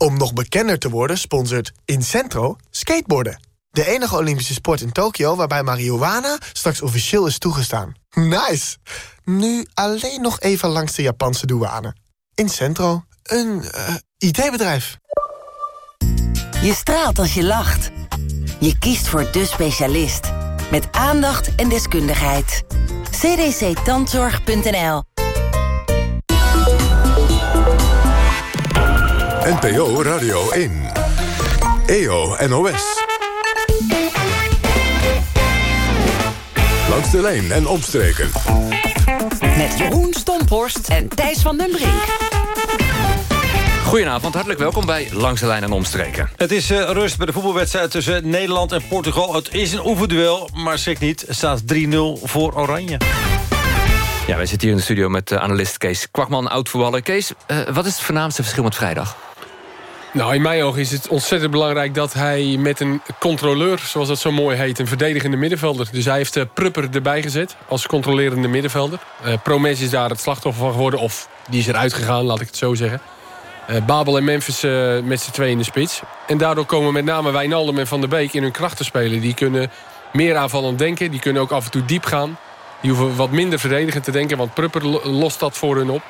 Om nog bekender te worden sponsort Incentro skateboarden. De enige Olympische sport in Tokio waarbij marihuana straks officieel is toegestaan. Nice! Nu alleen nog even langs de Japanse douane. Incentro, een uh, IT-bedrijf. Je straalt als je lacht. Je kiest voor de specialist. Met aandacht en deskundigheid. cdctandzorg.nl NPO Radio 1. EO NOS. Langs de lijn en omstreken. Met Jeroen Stomphorst en Thijs van den Brink. Goedenavond, hartelijk welkom bij Langs de Lijn en Omstreken. Het is uh, rust bij de voetbalwedstrijd tussen Nederland en Portugal. Het is een oefenduel, maar schrik niet. Staat 3-0 voor Oranje. Ja, wij zitten hier in de studio met uh, analist Kees Kwakman, oud-voetballer. Kees, uh, wat is het voornaamste verschil met vrijdag? Nou, in mijn ogen is het ontzettend belangrijk dat hij met een controleur... zoals dat zo mooi heet, een verdedigende middenvelder... dus hij heeft uh, Prupper erbij gezet als controlerende middenvelder. Uh, Promes is daar het slachtoffer van geworden, of die is eruit gegaan, laat ik het zo zeggen. Uh, Babel en Memphis met z'n twee in de spits. En daardoor komen met name Wijnaldum en Van der Beek in hun krachten spelen. Die kunnen meer aanvallend denken, die kunnen ook af en toe diep gaan. Die hoeven wat minder verdedigend te denken, want Prupper lost dat voor hun op.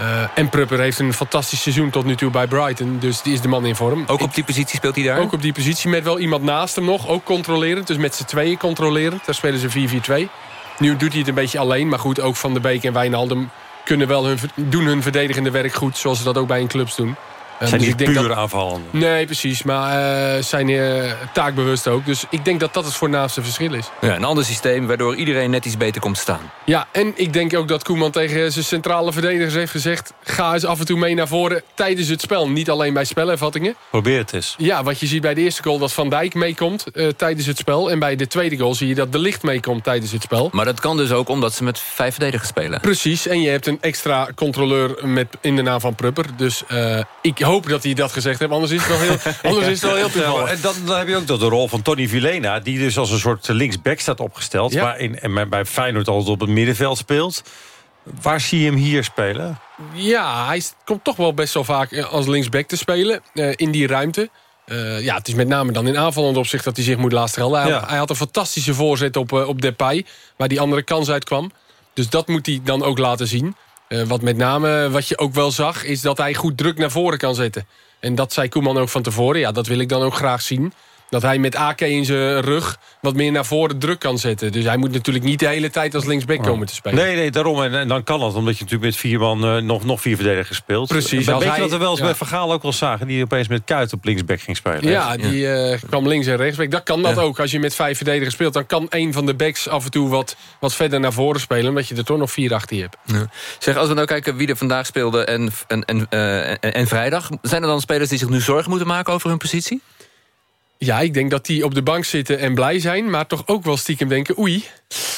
Uh, en Prupper heeft een fantastisch seizoen tot nu toe bij Brighton. Dus die is de man in vorm. Ook op die positie speelt hij daar? Ook op die positie met wel iemand naast hem nog. Ook controlerend. Dus met z'n tweeën controlerend. Daar spelen ze 4-4-2. Nu doet hij het een beetje alleen. Maar goed, ook Van der Beek en Wijnaldum kunnen wel hun, doen hun verdedigende werk goed. Zoals ze dat ook bij een clubs doen. Um, zijn dus niet puur dat... aanvallen? Nee, precies. Maar uh, zijn uh, taakbewust ook. Dus ik denk dat dat het voornaamste verschil is. Ja, een ander systeem waardoor iedereen net iets beter komt staan. Ja, en ik denk ook dat Koeman tegen zijn centrale verdedigers heeft gezegd... ga eens af en toe mee naar voren tijdens het spel. Niet alleen bij spelervattingen. Probeer het eens. Ja, wat je ziet bij de eerste goal dat Van Dijk meekomt uh, tijdens het spel. En bij de tweede goal zie je dat De Licht meekomt tijdens het spel. Maar dat kan dus ook omdat ze met vijf verdedigers spelen. Precies, en je hebt een extra controleur met, in de naam van Prupper. Dus ik hoop dat hij dat gezegd heeft. Anders is het wel heel, anders is het wel heel toevallig. En dan, dan heb je ook nog de rol van Tony Villena... die dus als een soort linksback staat opgesteld... Ja. maar in, en bij Feyenoord altijd op het middenveld speelt. Waar zie je hem hier spelen? Ja, hij komt toch wel best wel vaak als linksback te spelen. Uh, in die ruimte. Eh, ja, het is met name dan in aanvallend opzicht dat hij zich moet laten gelden. Hij, Ja. hij had een fantastische voorzet op, eh, op Depay, waar die andere kans uit kwam. Dus dat moet hij dan ook laten zien. Eh, wat met name, wat je ook wel zag, is dat hij goed druk naar voren kan zetten. En dat zei Koeman ook van tevoren. Ja, dat wil ik dan ook graag zien. Dat hij met AK in zijn rug wat meer naar voren druk kan zetten. Dus hij moet natuurlijk niet de hele tijd als linksback komen te spelen. Nee, nee, daarom. En, en dan kan dat, omdat je natuurlijk met vier man eh, nog, nog vier verdedigers speelt. Precies, Weet als je hij- wat we wel eens ja. bij Vergaal ook wel zagen? Die opeens met Kuit op linksback ging spelen. Ja, die eh, kwam links en rechts. Dat kan dat Ja. ook. Als je met vijf verdedigers speelt... dan kan een van de backs af en toe wat, wat verder naar voren spelen... omdat je er toch nog vier achter je hebt. Ja. Zeg, als we nou kijken wie er vandaag speelde en, en, en, eh, en, en vrijdag... zijn er dan spelers die zich nu zorgen moeten maken over hun positie? Ja, ik denk dat die op de bank zitten en blij zijn... maar toch ook wel stiekem denken, oei.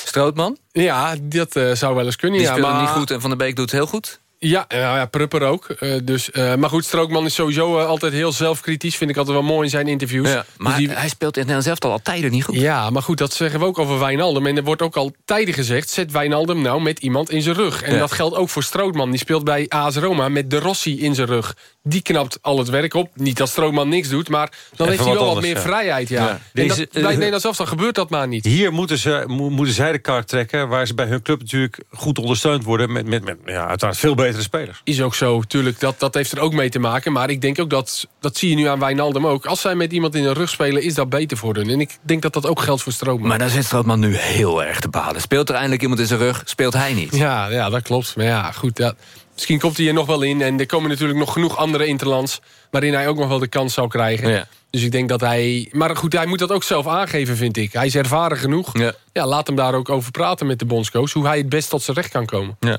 Strootman? Ja, dat eh, zou wel eens kunnen. Die ja, speelde maar... niet goed en Van der Beek doet het heel goed. Ja, nou ja, Prupper ook. Eh, dus, eh, maar goed, Strookman is sowieso eh, altijd heel zelfkritisch. Vind ik altijd wel mooi in zijn interviews. Ja, maar Dus die- hij speelt in het Nederlands elftal al tijden niet goed. Ja, maar goed, dat zeggen we ook over Wijnaldum. En er wordt ook al tijden gezegd... zet Wijnaldum nou met iemand in zijn rug. En Ja. dat geldt ook voor Strootman. Die speelt bij AS Roma met de Rossi in zijn rug. Die knapt al het werk op. Niet dat Strootman niks doet, maar dan Even heeft hij wel wat anders, meer ja. vrijheid. Ja. Ja. En Deze, dat, eh, bij elftal gebeurt dat maar niet. Hier moeten, ze, mo- moeten zij de kaart trekken... waar ze bij hun club natuurlijk goed ondersteund worden... met, met, met ja, uiteraard veel betere spelers. Is ook zo, tuurlijk. Dat, dat heeft er ook mee te maken. Maar ik denk ook dat, dat zie je nu aan Wijnaldum ook. Als zij met iemand in de rug spelen, is dat beter voor hun. En ik denk dat dat ook geldt voor Strootman. Maar daar zit Strootman nu heel erg te balen. Speelt er eindelijk iemand in zijn rug, speelt hij niet. Ja, ja dat klopt. Maar ja, goed. Ja, misschien komt hij er nog wel in. En er komen natuurlijk nog genoeg andere interlands... waarin hij ook nog wel de kans zou krijgen. Ja. Dus ik denk dat hij... Maar goed, hij moet dat ook zelf aangeven, vind ik. Hij is ervaren genoeg. Ja. laat hem daar ook over praten met de bondscoach... hoe hij het best tot zijn recht kan komen. Ja.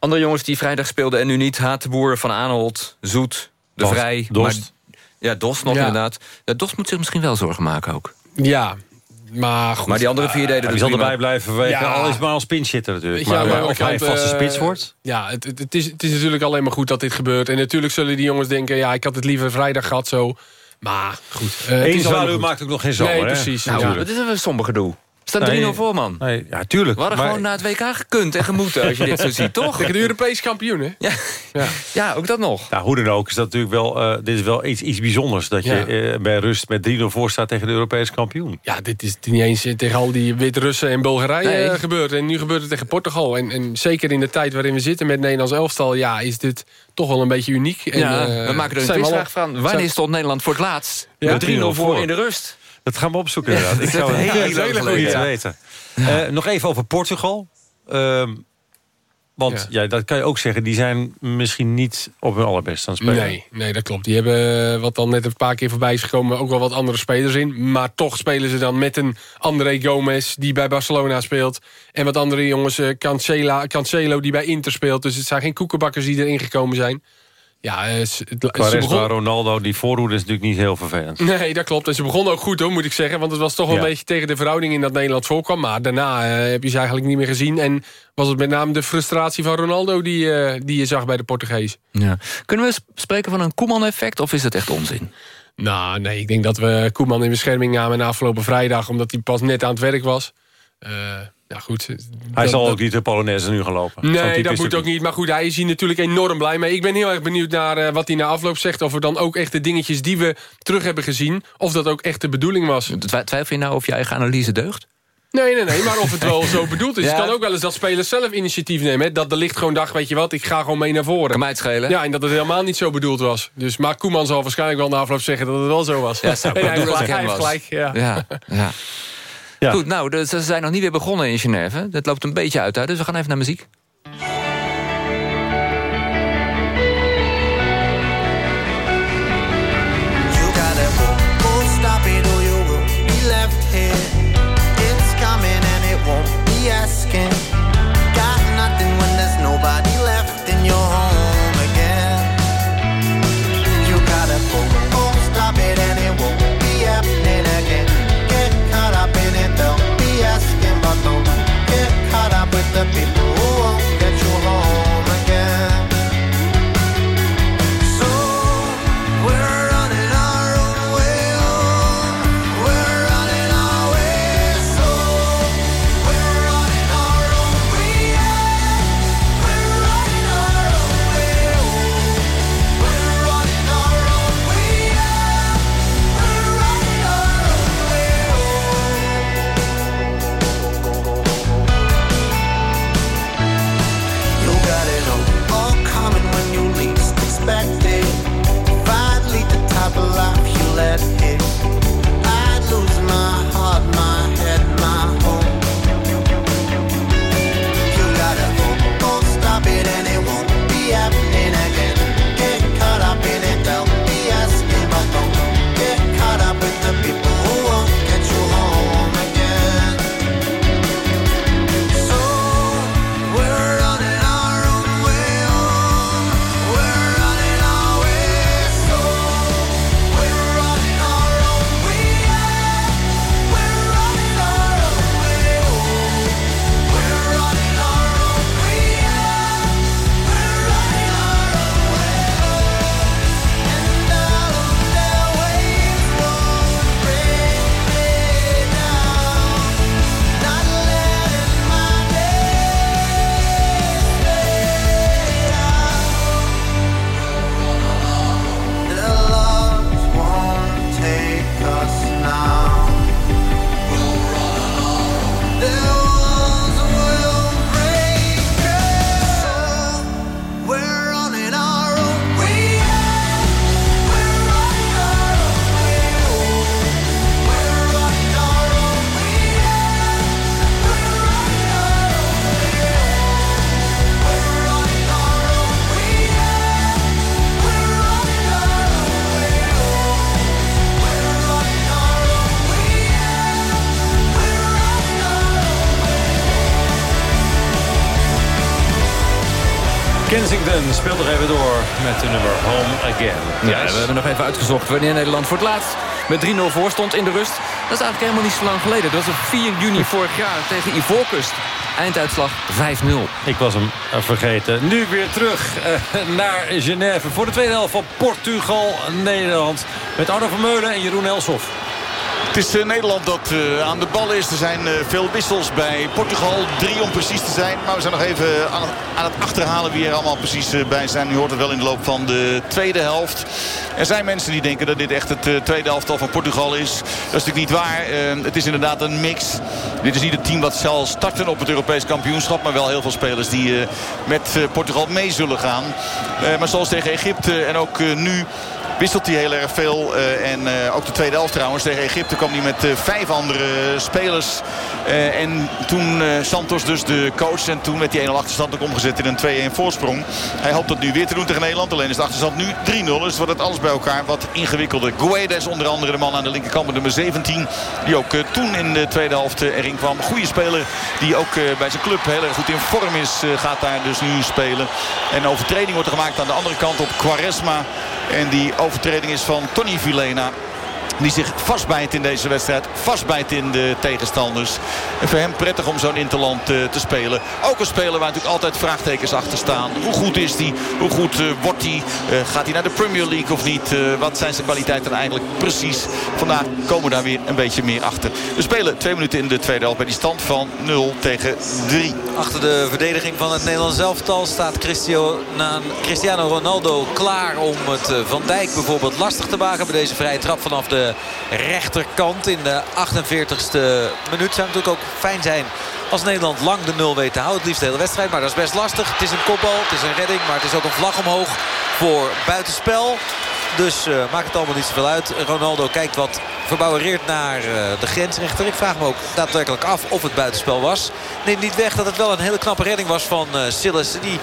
Andere jongens die vrijdag speelden en nu niet... Hatenboer, Van Aanholt, Zoet, De Dost, Vrij. Dost. Maar, ja, Dost nog Ja. inderdaad. Ja, Dost moet zich misschien wel zorgen maken ook. Ja, maar goed. Maar die andere vier deden Ja, die zal erbij blijven wegen. Ja. Al is het maar als pinch zitten natuurlijk. Maar aan de eh, of hij vaste eh, spits wordt... Ja, het, het, is, het is natuurlijk alleen maar goed dat dit gebeurt. En natuurlijk zullen die jongens denken... ja, ik had het liever vrijdag gehad zo. Maar goed. eh, het Eén maar zwaluw maakt ook nog geen zomer. Nee, hè? precies. Nou, ja. dat is een somber gedoe. Staat 3-0 Nee. voor, man. Nee, ja, tuurlijk. We hadden maar- gewoon naar het WK gekund en gemoeten... als je dit zo ziet, toch? Tegen de Europese kampioen, hè? Ja. Ja. ja, ook dat nog. Ja, hoe dan ook is dat natuurlijk wel, eh, dit is wel iets, iets bijzonders. Dat je eh, bij rust met 3-0 voor staat tegen de Europese kampioen. Ja, dit is niet eens tegen al die Wit-Russen en Bulgarije Nee. eh, gebeurd. En nu gebeurt het tegen Portugal. En, en zeker in de tijd waarin we zitten met Nederlands elftal... ja, is dit toch wel een beetje uniek. En, ja, eh, we maken er een quizvraag van. Wanneer stond Nederland voor het laatst? Ja? Met 3-0 voor voor. in de rust. Dat gaan we opzoeken inderdaad. Ik zou het heel leuk te ja. weten. Eh, nog even over Portugal. Ehm, want ja. dat kan je ook zeggen. Die zijn misschien niet op hun allerbest aan het spelen. Nee, nee, dat klopt. Die hebben, eh, wat dan net een paar keer voorbij is gekomen... ook wel wat andere spelers in. Maar toch spelen ze dan met een André Gomez... die bij Barcelona speelt. En wat andere jongens, eh, Cancela, Cancelo die bij Inter speelt. Dus het zijn geen koekenbakkers die erin gekomen zijn. Ja, eh, ze- het, ze Quaresma, begon- Ronaldo, die voorhoede is natuurlijk niet heel vervelend. Nee, dat klopt. En ze begonnen ook goed, hoor, moet ik zeggen. Want het was toch wel Ja. een beetje tegen de verhouding in dat Nederland voorkwam. Maar daarna eh, heb je ze eigenlijk niet meer gezien. En was het met name de frustratie van Ronaldo die, eh, die je zag bij de Portugees. Ja. Kunnen we sp- spreken van een Koeman-effect of is het echt onzin? Nou, nee, ik denk dat we Koeman in bescherming namen na afgelopen vrijdag... omdat hij pas net aan het werk was. Eh ja, goed. Hij Dat- zal dat- ook niet de Polonaise nu gaan lopen. Nee, dat moet ook niet. Maar goed, hij is hier natuurlijk enorm blij mee. Ik ben heel erg benieuwd naar eh, wat hij na afloop zegt... of er dan ook echt de dingetjes die we terug hebben gezien... of dat ook echt de bedoeling was. Twi- Twijfel je nou of je eigen analyse deugt? Nee, nee, nee, maar of het wel zo bedoeld is. Ja. Het kan ook wel eens dat spelers zelf initiatief nemen. Hè? Dat de licht gewoon dacht, weet je wat, ik ga gewoon mee naar voren. Kan mij het schelen? Ja, en dat het helemaal niet zo bedoeld was. Dus, maar Koeman zal waarschijnlijk wel na afloop zeggen dat het wel zo was. Ja, en hij gelijk, hij was. gelijk. Ja, ja. Goed, nou, dus ze zijn nog niet weer begonnen in Genève. Het loopt een beetje uit, dus we gaan even naar muziek. Kensington speelt nog even door met de nummer Home Again. Ja, we hebben nog even uitgezocht wanneer Nederland voor het laatst met 3-0 voor stond in de rust. Dat is eigenlijk helemaal niet zo lang geleden. Dat was op 4 juni vorig jaar tegen Ivoorkust. Einduitslag 5-0. Ik was hem eh, vergeten. Nu weer terug uh, naar Genève voor de tweede helft van Portugal-Nederland. Met Arno Vermeulen en Jeroen Elsof. Het is uh, Nederland dat uh, aan de bal is. Er zijn uh, veel wissels bij Portugal. Drie om precies te zijn. Maar we zijn nog even aan het achterhalen wie er allemaal precies bij zijn. U hoort het wel in de loop van de tweede helft. Er zijn mensen die denken dat dit echt het tweede helftal van Portugal is. Dat is natuurlijk niet waar. het is inderdaad een mix. Dit is niet het team wat zal starten op het Europees kampioenschap. Maar wel heel veel spelers die met Portugal mee zullen gaan. maar zoals tegen Egypte en ook nu wisselt hij heel erg veel. Uh, en uh, ook de tweede helft trouwens. Tegen Egypte kwam hij met uh, vijf andere spelers. en toen Santos dus de coach. En toen werd die 1-0 achterstand ook omgezet in een 2-1 voorsprong. Hij hoopt dat nu weer te doen tegen Nederland. Alleen is de achterstand nu 3-0. Dus wordt het alles bij elkaar wat ingewikkelder. Guedes onder andere de man aan de linkerkant met nummer 17. Die ook toen in de tweede helft erin kwam. Goede speler die ook bij zijn club heel erg goed in vorm is. gaat daar dus nu spelen. En overtreding wordt er gemaakt aan de andere kant op Quaresma. En die overtreding is van Tony Vilena. Die zich vastbijt in deze wedstrijd. Vastbijt in de tegenstanders. En voor hem prettig om zo'n interland uh, te spelen. Ook een speler waar natuurlijk altijd vraagtekens achter staan. Hoe goed is hij? Hoe goed uh, wordt hij? Uh, gaat hij naar de Premier League of niet? wat zijn zijn kwaliteiten eigenlijk precies? Vandaag komen we daar weer een beetje meer achter. We spelen twee minuten in de tweede helft bij die stand van 0 tegen 3. Achter de verdediging van het Nederlands elftal staat Cristiano Ronaldo klaar om het Van Dijk bijvoorbeeld lastig te maken. Bij deze vrije trap vanaf de rechterkant in de 48ste minuut. Zou natuurlijk ook fijn zijn als Nederland lang de 0 weet te houden. Het liefst de hele wedstrijd, maar dat is best lastig. Het is een kopbal, het is een redding, maar het is ook een vlag omhoog voor buitenspel. Dus uh, maakt het allemaal niet zoveel uit. Ronaldo kijkt wat verbouwereerd naar uh, de grensrechter. Ik vraag me ook daadwerkelijk af of het buitenspel was. Neem niet weg dat het wel een hele knappe redding was van uh. Die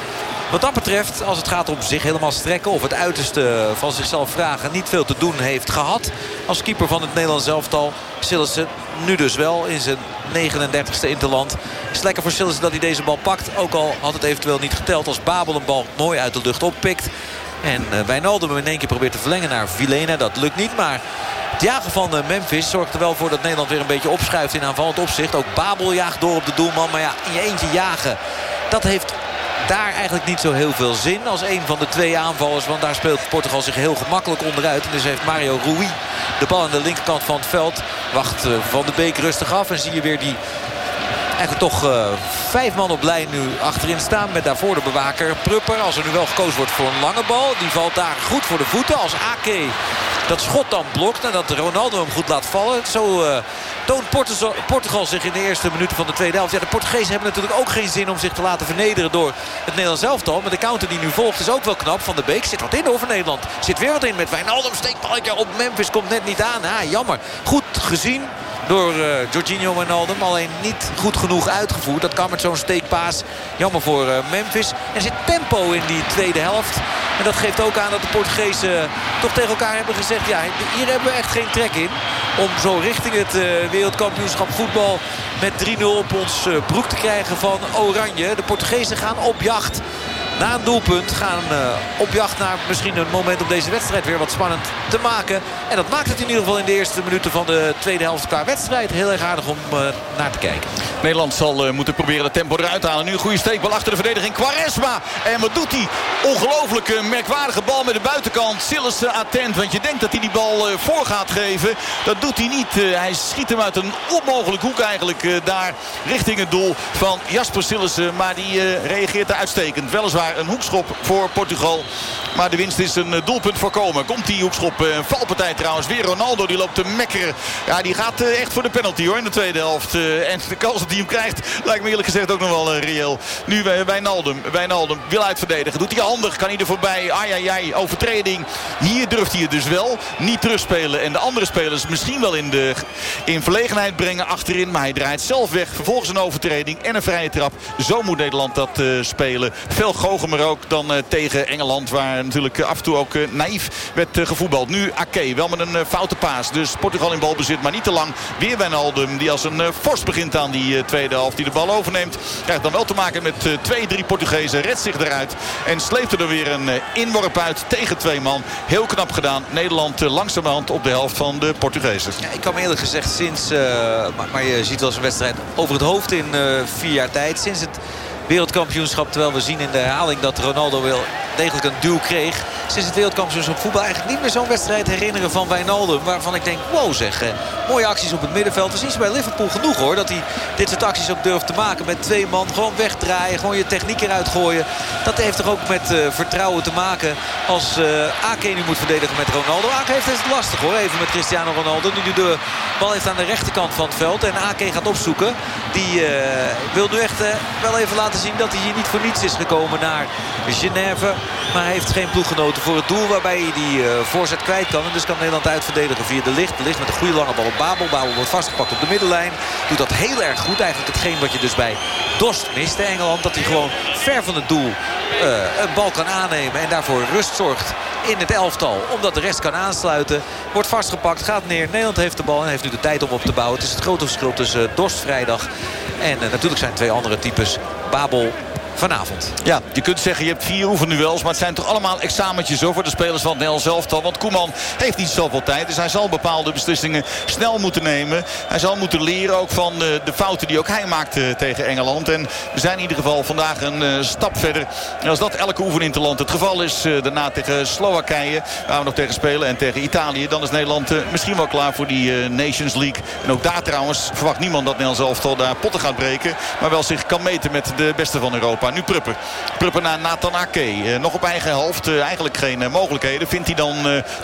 wat dat betreft, als het gaat om zich helemaal strekken... of het uiterste van zichzelf vragen, niet veel te doen heeft gehad... als keeper van het Nederlands elftal. Sillissen nu dus wel in zijn 39ste interland. Het is lekker voor Sillissen dat hij deze bal pakt. Ook al had het eventueel niet geteld als Babel een bal mooi uit de lucht oppikt. En uh, Wijnaldum hem in één keer probeert te verlengen naar Vilena. Dat lukt niet, maar het jagen van uh, Memphis zorgt er wel voor dat Nederland weer een beetje opschuift in aanvallend opzicht. Ook Babel jaagt door op de doelman. Maar ja, in je eentje jagen, dat heeft daar eigenlijk niet zo heel veel zin als een van de twee aanvallers. Want daar speelt Portugal zich heel gemakkelijk onderuit. En dus heeft Mario Rui de bal aan de linkerkant van het veld. Wacht eh, Van de Beek rustig af. En zie je weer die eigenlijk toch uh, vijf man op lijn nu achterin staan. Met daarvoor de bewaker Prupper. Als er nu wel gekozen wordt voor een lange bal. Die valt daar goed voor de voeten. Als Ake dat schot dan blokt. En dat Ronaldo hem goed laat vallen. Zo uh, toont Portugal, Portugal zich in de eerste minuten van de tweede helft. Ja, de Portugezen hebben natuurlijk ook geen zin om zich te laten vernederen door het Nederlands elftal. Maar de counter die nu volgt is ook wel knap. Van de Beek zit wat in over Nederland. Zit weer wat in met Wijnaldum. Steekballetje op Memphis. Komt net niet aan. Ah, jammer. Goed gezien door uh, Jorginho Wijnaldum. Alleen niet goed genoeg uitgevoerd. Dat kan met zo'n steekpaas. Jammer voor uh, Memphis. Er zit tempo in die tweede helft. En dat geeft ook aan dat de Portugezen toch tegen elkaar hebben gezegd... ja, hier hebben we echt geen trek in. Om zo richting het uh, wereldkampioenschap voetbal met 3-0 op ons broek te krijgen van Oranje. De Portugezen gaan op jacht na een doelpunt gaan uh, op jacht naar misschien een moment om deze wedstrijd weer wat spannend te maken. En dat maakt het in ieder geval in de eerste minuten van de tweede helft qua wedstrijd. Heel erg aardig om uh, naar te kijken. Nederland zal uh, moeten proberen de tempo eruit te halen. Nu een goede steekbal achter de verdediging. Quaresma. En wat doet hij? Ongelooflijke merkwaardige bal met de buitenkant. Sillissen attent. Want je denkt dat hij die bal voor gaat geven. Dat doet hij niet. hij schiet hem uit een onmogelijk hoek eigenlijk daar richting het doel van Jasper Sillissen. Maar die reageert er uitstekend. Weliswaar een hoekschop voor Portugal. Maar de winst is een eh, doelpunt voorkomen. Komt die hoekschop. Een eh, valpartij trouwens. Weer Ronaldo die loopt te mekkeren. Ja, die gaat eh, echt voor de penalty hoor in de tweede helft. En de kans dat hij hem krijgt lijkt me eerlijk gezegd ook nog wel reëel. Nu Wijnaldum. Wijnaldum wil uitverdedigen. Doet hij handig. Kan hij er voorbij. Ai, ai. Overtreding. Hier durft hij het dus wel. Niet terugspelen. En de andere spelers misschien wel in, de, in verlegenheid brengen achterin. Maar hij draait zelf weg. Vervolgens een overtreding en een vrije trap. Zo moet Nederland dat spelen. Veel Maar ook dan tegen Engeland. Waar natuurlijk af en toe ook naïef werd gevoetbald. Nu Ake wel met een foute paas. Dus Portugal in balbezit. Maar niet te lang. Weer Wijnaldum die als een fors begint aan die tweede helft. Die de bal overneemt. Krijgt dan wel te maken met twee, drie Portugezen. Redt zich eruit. En sleept er weer een inworp uit tegen twee man. Heel knap gedaan. Nederland langzamerhand op de helft van de Portugezen. Ja, ik kan me eerlijk gezegd sinds... maar, je ziet wel eens een wedstrijd over het hoofd in vier jaar tijd. Sinds het wereldkampioenschap. Terwijl we zien in de herhaling dat Ronaldo wel degelijk een duw kreeg. Sinds het wereldkampioenschap voetbal eigenlijk niet meer zo'n wedstrijd herinneren van Wijnaldum. Waarvan ik denk, wow zeg. mooie acties op het middenveld. We zien ze bij Liverpool genoeg hoor. Dat hij dit soort acties ook durft te maken. Met twee man gewoon wegdraaien. Gewoon je techniek eruit gooien. Dat heeft toch ook met uh, vertrouwen te maken. Als uh, Ake nu moet verdedigen met Ronaldo. Ake heeft het lastig hoor. Even met Cristiano Ronaldo. Nu de bal heeft aan de rechterkant van het veld. En Ake gaat opzoeken. Die uh, wil nu echt wel even laten zien dat hij hier niet voor niets is gekomen naar Genève. Maar hij heeft geen ploeggenoten voor het doel waarbij hij die uh, voorzet kwijt kan. En dus kan Nederland uitverdedigen via de licht. De licht met een goede lange bal op Babel. Babel wordt vastgepakt op de middenlijn. Doet dat heel erg goed. Eigenlijk hetgeen wat je dus bij Dost miste Engeland. Dat hij gewoon ver van het doel uh, een bal kan aannemen. En daarvoor rust zorgt in het elftal. Omdat de rest kan aansluiten. Wordt vastgepakt, gaat neer. Nederland heeft de bal en heeft nu de tijd om op te bouwen. Het is het grote verschil tussen Dorst vrijdag. En uh, natuurlijk zijn twee andere types. Babel vanavond. Ja, je kunt zeggen je hebt vier oefenduels. Maar het zijn toch allemaal examentjes hoor, voor de spelers van het Nederlands. Want Koeman heeft niet zoveel tijd. Dus hij zal bepaalde beslissingen snel moeten nemen. Hij zal moeten leren ook van de, de fouten die ook hij maakte tegen Engeland. En we zijn in ieder geval vandaag een uh, stap verder. En als dat elke oefeninterland het geval is. Daarna tegen Slowakije. Waar we nog tegen spelen. En tegen Italië. Dan is Nederland misschien wel klaar voor die Nations League. En ook daar trouwens verwacht niemand dat Nederlands elftal daar potten gaat breken. Maar wel zich kan meten met de beste van Europa. Nu Prupper. Prupper naar Nathan Ake. Uh, nog op eigen helft. Uh, eigenlijk geen uh, mogelijkheden. Vindt hij dan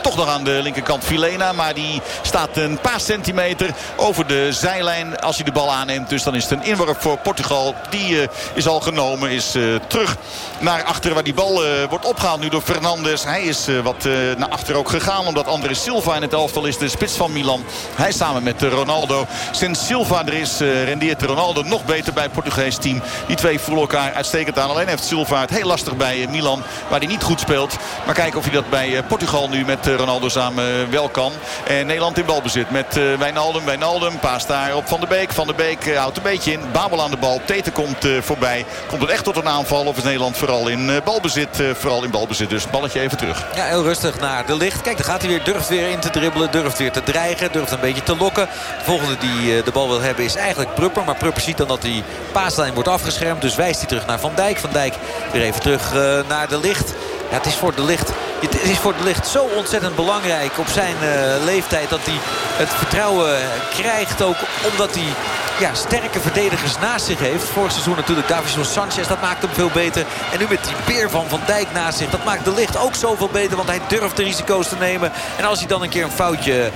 toch nog aan de linkerkant Filena. Maar die staat een paar centimeter over de zijlijn als hij de bal aanneemt. Dus dan is het een inworp voor Portugal. Die is al genomen. Is terug naar achter waar die bal wordt opgehaald nu door Fernandes. Hij is wat naar achter ook gegaan. Omdat André Silva in het elftal is. De spits van Milan. Hij samen met Ronaldo. Sinds Silva er is rendeert Ronaldo nog beter bij het Portugees team. Die twee voelen elkaar uitstekend aan. Alleen heeft Silva het heel lastig bij Milan. Waar hij niet goed speelt. Maar kijken of hij dat bij Portugal nu met Ronaldo samen wel kan. En Nederland in balbezit met Wijnaldum. Wijnaldum paast daar op Van der Beek. Van der Beek houdt een beetje in. Babel aan de bal. Tete komt voorbij. Komt het echt tot een aanval of is Nederland vooral in balbezit? Vooral in balbezit. Dus balletje even terug. Ja, heel rustig naar de licht. Kijk, daar gaat hij weer. Durft weer in te dribbelen. Durft weer te dreigen. Durft een beetje te lokken. De volgende die de bal wil hebben is eigenlijk Prupper. Maar Prupper ziet dan dat die paaslijn wordt afgeschermd. Dus wijst hij terug naar Van Dijk. Van Dijk weer even terug uh, naar de licht. Ja, het is voor de licht. Het is voor de licht zo ontzettend belangrijk op zijn uh, leeftijd dat hij het vertrouwen krijgt. Ook omdat hij ja, sterke verdedigers naast zich heeft. Vorig seizoen natuurlijk Davison Sanchez. Dat maakt hem veel beter. En nu met die peer van Van Dijk naast zich. Dat maakt de licht ook zoveel beter. Want hij durft de risico's te nemen. En als hij dan een keer een foutje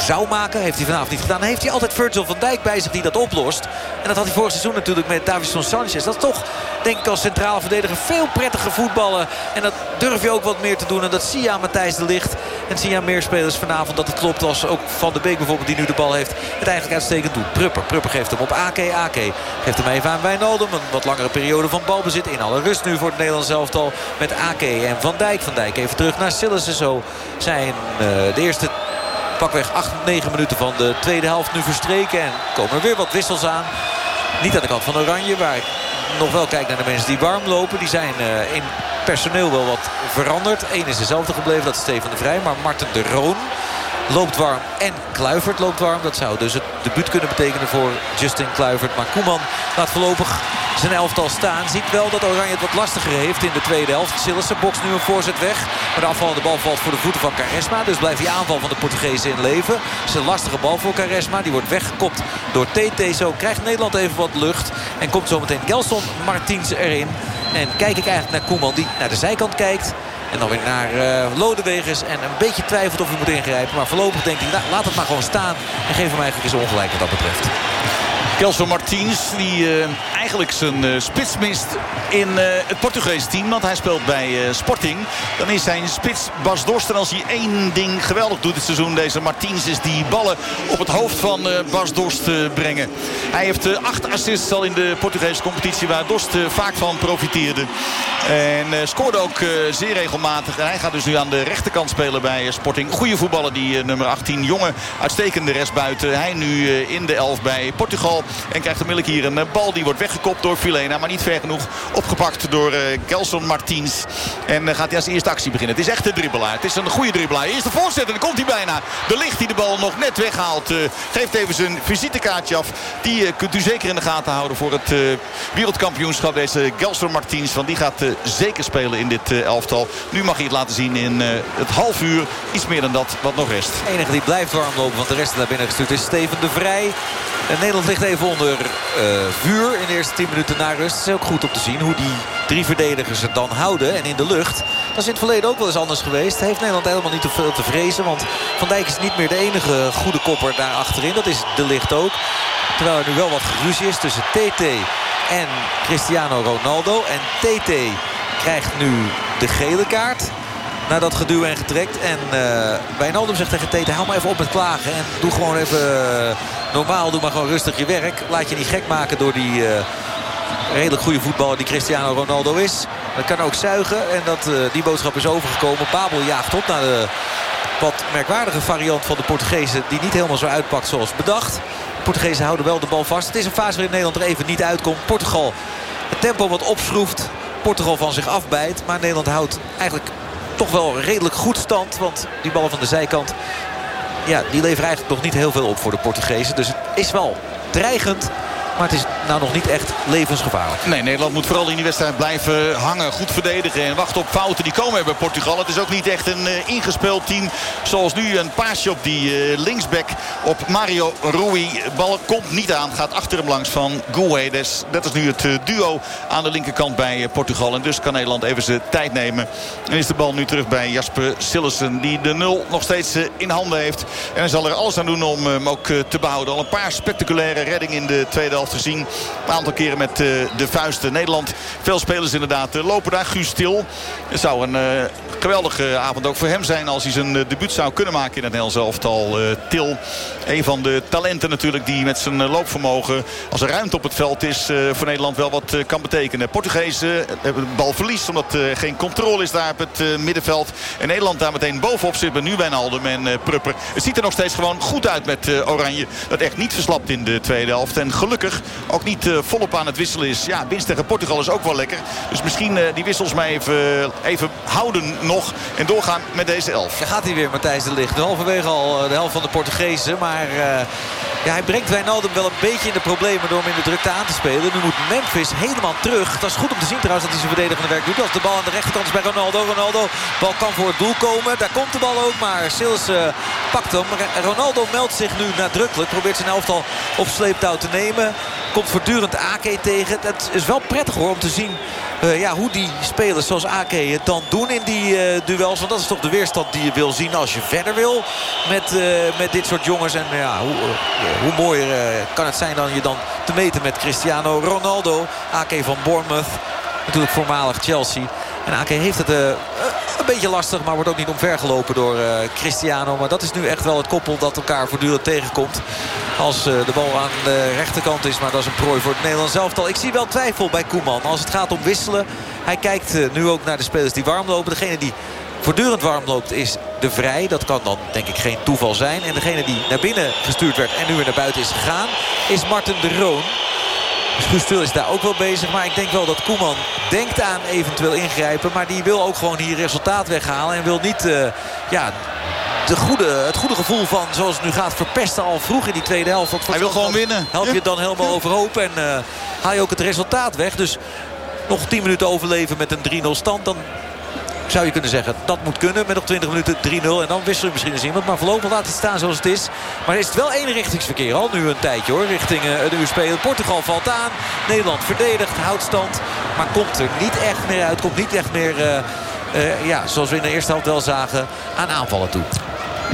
zou maken. Heeft hij vanavond niet gedaan. Heeft hij altijd Virgil van Dijk bij zich die dat oplost. En dat had hij vorig seizoen natuurlijk met Davison Sanchez. Dat is toch, denk ik, als centraal verdediger veel prettiger voetballen. En dat durf je ook wat meer te doen. En dat zie je aan Matthijs de Licht. En zie je aan meer spelers vanavond dat het klopt. Als ook Van de Beek bijvoorbeeld, die nu de bal heeft, het eigenlijk uitstekend doet. Prupper. Prupper geeft hem op AK. AK geeft hem even aan Wijnaldum. Een wat langere periode van balbezit. In alle rust nu voor het Nederlands elftal met AK en Van Dijk. Van Dijk even terug naar Sillissen. Zo zijn uh, de eerste pakweg 8, 9 minuten van de tweede helft nu verstreken. En komen er weer wat wissels aan. Niet aan de kant van Oranje, waar nog wel kijk naar de mensen die warm lopen. Die zijn uh, in personeel wel wat veranderd. Eén is dezelfde gebleven, dat is Steven de Vrij. Maar Marten de Roon loopt warm en Kluivert loopt warm. Dat zou dus het debuut kunnen betekenen voor Justin Kluivert. Maar Koeman laat voorlopig zijn elftal staan. Ziet wel dat Oranje het wat lastiger heeft in de tweede helft. Sillissen bokst nu een voorzet weg. Maar de afvallende bal valt voor de voeten van Caresma. Dus blijft die aanval van de Portugezen in leven. Het is een lastige bal voor Caresma. Die wordt weggekopt door TT. Zo krijgt Nederland even wat lucht. En komt zometeen Gelson Martins erin. En kijk ik eigenlijk naar Koeman die naar de zijkant kijkt. En dan weer naar uh, Lodewegers. En een beetje twijfelt of hij moet ingrijpen. Maar voorlopig denk ik, nou, laat het maar gewoon staan. En geef hem eigenlijk eens ongelijk wat dat betreft. Kelso Martins, die uh, eigenlijk zijn uh, spits mist in uh, het Portugees team. Want hij speelt bij uh, Sporting. Dan is zijn spits Bas Dorst. En als hij één ding geweldig doet dit seizoen, deze Martins... is die ballen op het hoofd van Bas Dorst brengen. Hij heeft acht assists al in de Portugese competitie... waar Dorst vaak van profiteerde. En scoorde ook zeer regelmatig. En hij gaat dus nu aan de rechterkant spelen bij Sporting. Goede voetballer, die nummer 18. Jonge, uitstekende rest buiten. Hij nu in de elf bij Portugal. En krijgt onmiddellijk hier een bal die wordt weggekopt door Filena. Maar niet ver genoeg opgepakt door uh, Gelson Martins. En uh, gaat hij als eerste actie beginnen. Het is echt een dribbelaar. Het is een goede dribbelaar. Eerste voorzet en dan komt hij bijna. De licht die de bal nog net weghaalt. Uh, geeft even zijn visitekaartje af. Die kunt u zeker in de gaten houden voor het wereldkampioenschap. Deze Gelson Martins. Want die gaat zeker spelen in dit elftal. Nu mag hij het laten zien in het half uur. Iets meer dan dat wat nog rest. De enige die blijft warm lopen. Want de rest daar binnen gestuurd is Steven de Vrij. En Nederland ligt even onder vuur in de eerste 10 minuten na rust. Het is ook goed om te zien hoe die drie verdedigers het dan houden. En in de lucht. Dat is in het verleden ook wel eens anders geweest. Heeft Nederland helemaal niet te veel te vrezen. Want Van Dijk is niet meer de enige goede kopper daar achterin. Dat is de licht ook. Terwijl er nu wel wat geruzie is tussen TT en Cristiano Ronaldo. En TT krijgt nu de gele kaart. Na dat geduw en getrekt. En uh, Wijnaldum zegt tegen Tete, hou maar even op met klagen. En doe gewoon even uh, normaal, doe maar gewoon rustig je werk. Laat je niet gek maken door die uh, redelijk goede voetballer die Cristiano Ronaldo is. Dat kan ook zuigen. En dat, die boodschap is overgekomen. Babel jaagt op naar de wat merkwaardige variant van de Portugezen. Die niet helemaal zo uitpakt zoals bedacht. De Portugezen houden wel de bal vast. Het is een fase waarin Nederland er even niet uitkomt. Portugal het tempo wat opschroeft. Portugal van zich afbijt. Maar Nederland houdt eigenlijk toch wel redelijk goed stand. Want die bal van de zijkant ja, die leveren eigenlijk nog niet heel veel op voor de Portugezen. Dus het is wel dreigend. Maar het is nou nog niet echt levensgevaarlijk. Nee, Nederland moet vooral in die wedstrijd blijven hangen. Goed verdedigen en wachten op fouten die komen bij Portugal. Het is ook niet echt een uh, ingespeeld team. Zoals nu een paasje op die uh, linksback op Mario Rui. Bal komt niet aan. Gaat achter hem langs van Guedes. Dat is nu het uh, duo aan de linkerkant bij Portugal. En dus kan Nederland even zijn tijd nemen. En is de bal nu terug bij Jasper Sillessen. Die de nul nog steeds in handen heeft. En hij zal er alles aan doen om hem ook te behouden. Al een paar spectaculaire reddingen in de tweede helft gezien. Een aantal keren met de vuisten. Nederland, veel spelers inderdaad lopen daar. Guus Stil. Het zou een geweldige avond ook voor hem zijn als hij zijn debuut zou kunnen maken in het Nederlands elftal. Til, een van de talenten natuurlijk die met zijn loopvermogen als er ruimte op het veld is voor Nederland wel wat kan betekenen. Portugezen hebben bal verlies omdat er geen controle is daar op het middenveld. En Nederland daar meteen bovenop zit met nu Wijnaldum en Prupper. Het ziet er nog steeds gewoon goed uit met Oranje. Dat echt niet verslapt in de tweede helft. En gelukkig ook niet uh, volop aan het wisselen is. Ja, winst tegen Portugal is ook wel lekker. Dus misschien uh, die wissels maar even, even houden nog. En doorgaan met deze elf. Daar gaat hij weer, Matthijs de Ligt. Halverwege al de helft van de Portugezen. Maar hij brengt Wijnaldum wel een beetje in de problemen door hem in de drukte aan te spelen. Nu moet Memphis helemaal terug. Dat is goed om te zien trouwens dat hij zijn verdedigende werk doet. Als de bal aan de rechterkant is bij Ronaldo. Ronaldo, bal kan voor het doel komen. Daar komt de bal ook, maar Sils pakt hem. Ronaldo meldt zich nu nadrukkelijk. Probeert zijn elftal op sleeptouw te nemen. Komt voortdurend Ake tegen. Het is wel prettig om te zien uh, ja, hoe die spelers zoals Ake het dan doen in die uh, duels. Want dat is toch de weerstand die je wil zien als je verder wil met, uh, met dit soort jongens. En ja, hoe, hoe mooier kan het zijn dan je dan te meten met Cristiano Ronaldo. Ake van Bournemouth, natuurlijk voormalig Chelsea. En Ake heeft het beetje lastig, maar wordt ook niet omvergelopen door uh, Cristiano. Maar dat is nu echt wel het koppel dat elkaar voortdurend tegenkomt. Als uh, de bal aan de rechterkant is, maar dat is een prooi voor het Nederlands elftal. Ik zie wel twijfel bij Koeman als het gaat om wisselen. Hij kijkt uh, nu ook naar de spelers die warm lopen. Degene die voortdurend warm loopt is de Vrij. Dat kan dan denk ik geen toeval zijn. En degene die naar binnen gestuurd werd en nu weer naar buiten is gegaan... is Martin de Roon. Schuustil is daar ook wel bezig. Maar ik denk wel dat Koeman denkt aan eventueel ingrijpen. Maar die wil ook gewoon hier resultaat weghalen. En wil niet uh, ja, de goede, het goede gevoel van zoals het nu gaat verpesten al vroeg in die tweede helft. Want Hij wil gewoon winnen. Help je het dan helemaal overhoop en uh, haal je ook het resultaat weg. Dus nog 10 minuten overleven met een 3-0 stand. Dan zou je kunnen zeggen, dat moet kunnen. Met nog 20 minuten 3-0. En dan wisselen misschien eens iemand. Maar voorlopig laat het staan zoals het is. Maar is het wel eenrichtingsverkeer al nu een tijdje hoor. Richting uh, de spelen. Portugal valt aan. Nederland verdedigt, houdt stand. Maar komt er niet echt meer uit. Komt niet echt meer... Uh, uh, ja, zoals we in de eerste helft wel zagen, aan aanvallen toe.